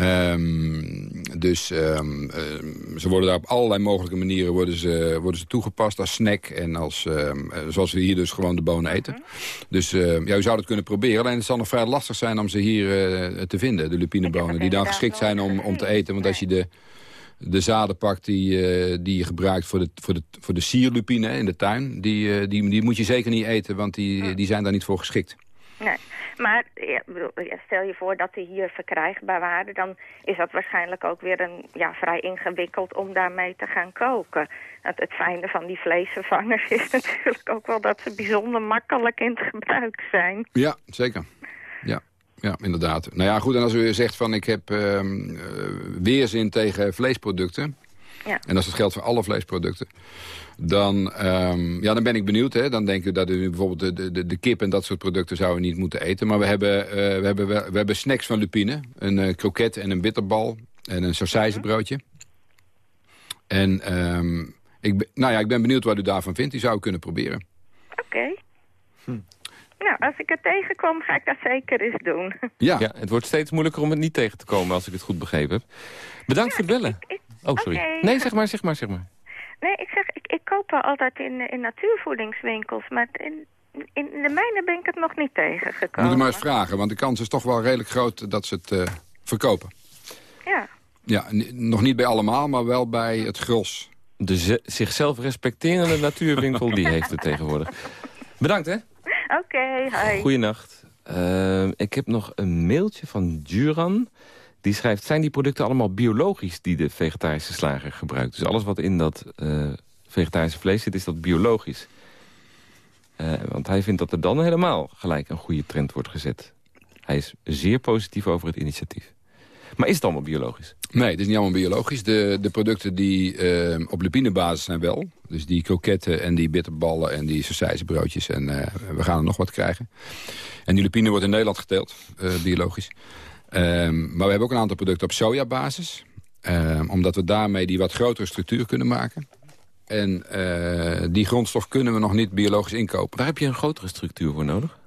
Um, dus um, uh, ze worden daar op allerlei mogelijke manieren worden ze, worden ze toegepast als snack. En als, um, zoals we hier dus gewoon de bonen eten. -hmm. Dus ja, je zou dat kunnen proberen. Alleen het zal nog vrij lastig zijn om ze hier te vinden, de lupinebonen. Die dan geschikt zijn om, om te eten. Want als je de, de zaden pakt die, uh, die je gebruikt voor de, voor de, voor de sierlupine in de tuin... Die, uh, die, die moet je zeker niet eten, want die, die zijn daar niet voor geschikt. Nee, maar ja, stel je voor dat die hier verkrijgbaar waren... dan is dat waarschijnlijk ook weer een, ja, vrij ingewikkeld om daarmee te gaan koken. Het, het fijne van die vleesvervangers is natuurlijk ook wel dat ze bijzonder makkelijk in het gebruik zijn. Ja, zeker. Ja. Inderdaad. Nou ja, goed, en als u zegt van ik heb uh, weerzin tegen vleesproducten... Ja. en als dat geldt voor alle vleesproducten... dan, um, ja, dan ben ik benieuwd. Hè? Dan denk ik dat u bijvoorbeeld de, de, de kip en dat soort producten zouden niet moeten eten. Maar we hebben, uh, we hebben, we, we, hebben snacks van lupine. Een uh, kroket en een bitterbal en een sausijzenbroodje. En um, ik, nou ja, ik ben benieuwd wat u daarvan vindt. Die zou ik kunnen proberen. Oké. Okay. Hm. Nou, als ik het tegenkom, ga ik dat zeker eens doen. Ja. ja, het wordt steeds moeilijker om het niet tegen te komen, als ik het goed begrepen heb. Bedankt ja, voor het bellen. Ik, ik, oh, sorry. Okay. Nee, zeg maar, zeg maar, zeg maar. Nee, ik zeg, ik, ik koop wel altijd in, in natuurvoedingswinkels, maar in, in de mijne ben ik het nog niet tegengekomen. Moet je maar eens vragen, want de kans is toch wel redelijk groot dat ze het uh, verkopen. Ja. Ja, nog niet bij allemaal, maar wel bij het gros. De zichzelf respecterende natuurwinkel, die heeft het tegenwoordig. Bedankt, hè? Oké, hi. Goeienacht. Uh, ik heb nog een mailtje van Duran. Die schrijft, zijn die producten allemaal biologisch die de vegetarische slager gebruikt? Dus alles wat in dat uh, vegetarische vlees zit, is dat biologisch? Uh, want hij vindt dat er dan helemaal gelijk een goede trend wordt gezet. Hij is zeer positief over het initiatief. Maar is het allemaal biologisch? Nee, het is niet allemaal biologisch. De, de producten die uh, op lupinebasis zijn wel. Dus die kroketten en die bitterballen en die sausijzenbroodjes. En uh, we gaan er nog wat krijgen. En die lupine wordt in Nederland geteeld, uh, biologisch. Um, maar we hebben ook een aantal producten op sojabasis. Um, omdat we daarmee die wat grotere structuur kunnen maken. En die grondstof kunnen we nog niet biologisch inkopen. Waar heb je een grotere structuur voor nodig?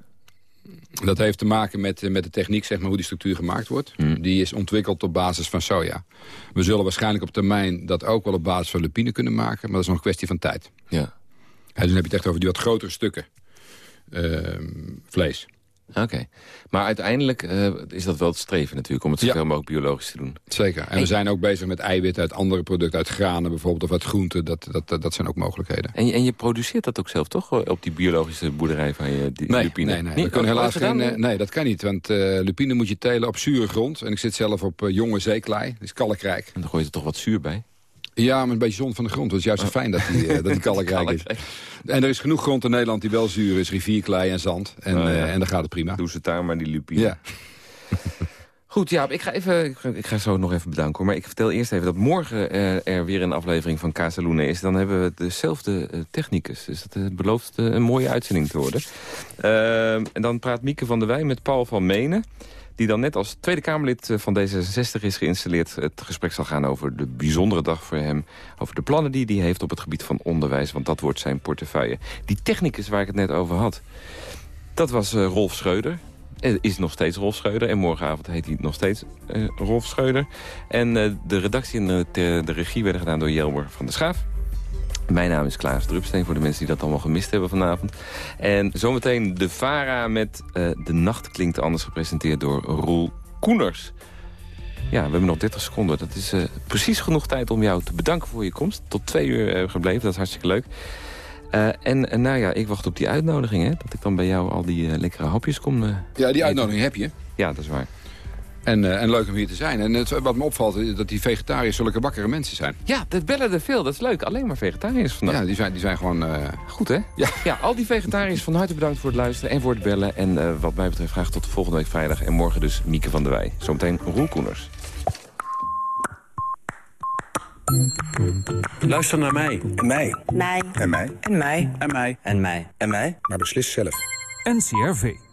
Dat heeft te maken met, met de techniek, zeg maar, hoe die structuur gemaakt wordt. Hmm. Die is ontwikkeld op basis van soja. We zullen waarschijnlijk op termijn dat ook wel op basis van lupine kunnen maken. Maar dat is nog een kwestie van tijd. Ja. En dan heb je het echt over die wat grotere stukken uh, vlees. Oké. Maar uiteindelijk uh, is dat wel het streven natuurlijk... om het zoveel ja. mogelijk biologisch te doen. Zeker. En, en, we zijn ook bezig met eiwitten uit andere producten... uit granen bijvoorbeeld, of uit groenten. Dat, dat, dat zijn ook mogelijkheden. En je, en je produceert dat ook zelf toch? Op die biologische boerderij van je die nee, lupine? Nee, nee. nee. We kunnen helaas geen, uh, nee, dat kan niet. Want uh, lupine moet je telen op zure grond. En ik zit zelf op jonge zeeklei. Dat is kalkrijk. En dan gooi je er toch wat zuur bij? Ja, maar een beetje zon van de grond. Het is juist zo fijn dat die, uh, dat die kalkrijk is. En er is genoeg grond in Nederland die wel zuur is. Rivierklei en zand. En, oh, ja. uh, en dan gaat het prima. Doe ze daar maar die lupine. Ja. Goed, ja, ik ga, even, ik, ga, ik ga zo nog even bedanken. Maar ik vertel eerst even dat morgen er, er weer een aflevering van Casaluna is. Dan hebben we dezelfde uh, technicus. Dus dat uh, belooft een mooie uitzending te worden. Ehm, en dan praat Mieke van der Wij met Paul van Menen die dan net als Tweede Kamerlid van D66 is geïnstalleerd... het gesprek zal gaan over de bijzondere dag voor hem... over de plannen die hij heeft op het gebied van onderwijs... want dat wordt zijn portefeuille. Die technicus waar ik het net over had, dat was uh, Rolf Schreuder. Is nog steeds Rolf Schreuder. En morgenavond heet hij nog steeds uh, Rolf Schreuder. En de redactie en de, de regie werden gedaan door Jelmer van der Schaaf. Mijn naam is Klaas Drupsteen, voor de mensen die dat allemaal gemist hebben vanavond. En zometeen de VARA met uh, De Nacht Klinkt Anders, gepresenteerd door Roel Koeners. Ja, we hebben nog 30 seconden. Dat is uh, precies genoeg tijd om jou te bedanken voor je komst. Tot twee uur uh, gebleven, dat is hartstikke leuk. en, en nou ja, ik wacht op die uitnodiging, hè. Dat ik dan bij jou al die lekkere hapjes kom... ja, die uitnodiging heb je. Ja, dat is waar. En, uh, en leuk om hier te zijn. En het, wat me opvalt is dat die vegetariërs zulke wakkere mensen zijn. Ja, dat bellen er veel. Dat is leuk. Alleen maar vegetariërs vandaag. Ja, die zijn, die zijn gewoon... Uh... Goed, hè? Ja. ja, al die vegetariërs van harte bedankt voor het luisteren en voor het bellen. En uh, wat mij betreft graag tot volgende week vrijdag. En morgen dus Mieke van der Wij. Zometeen Roel Koeners. Luister naar mij. En mij. Mij. En mij. En mij. En mij. En mij. En mij. Maar beslis zelf. NCRV.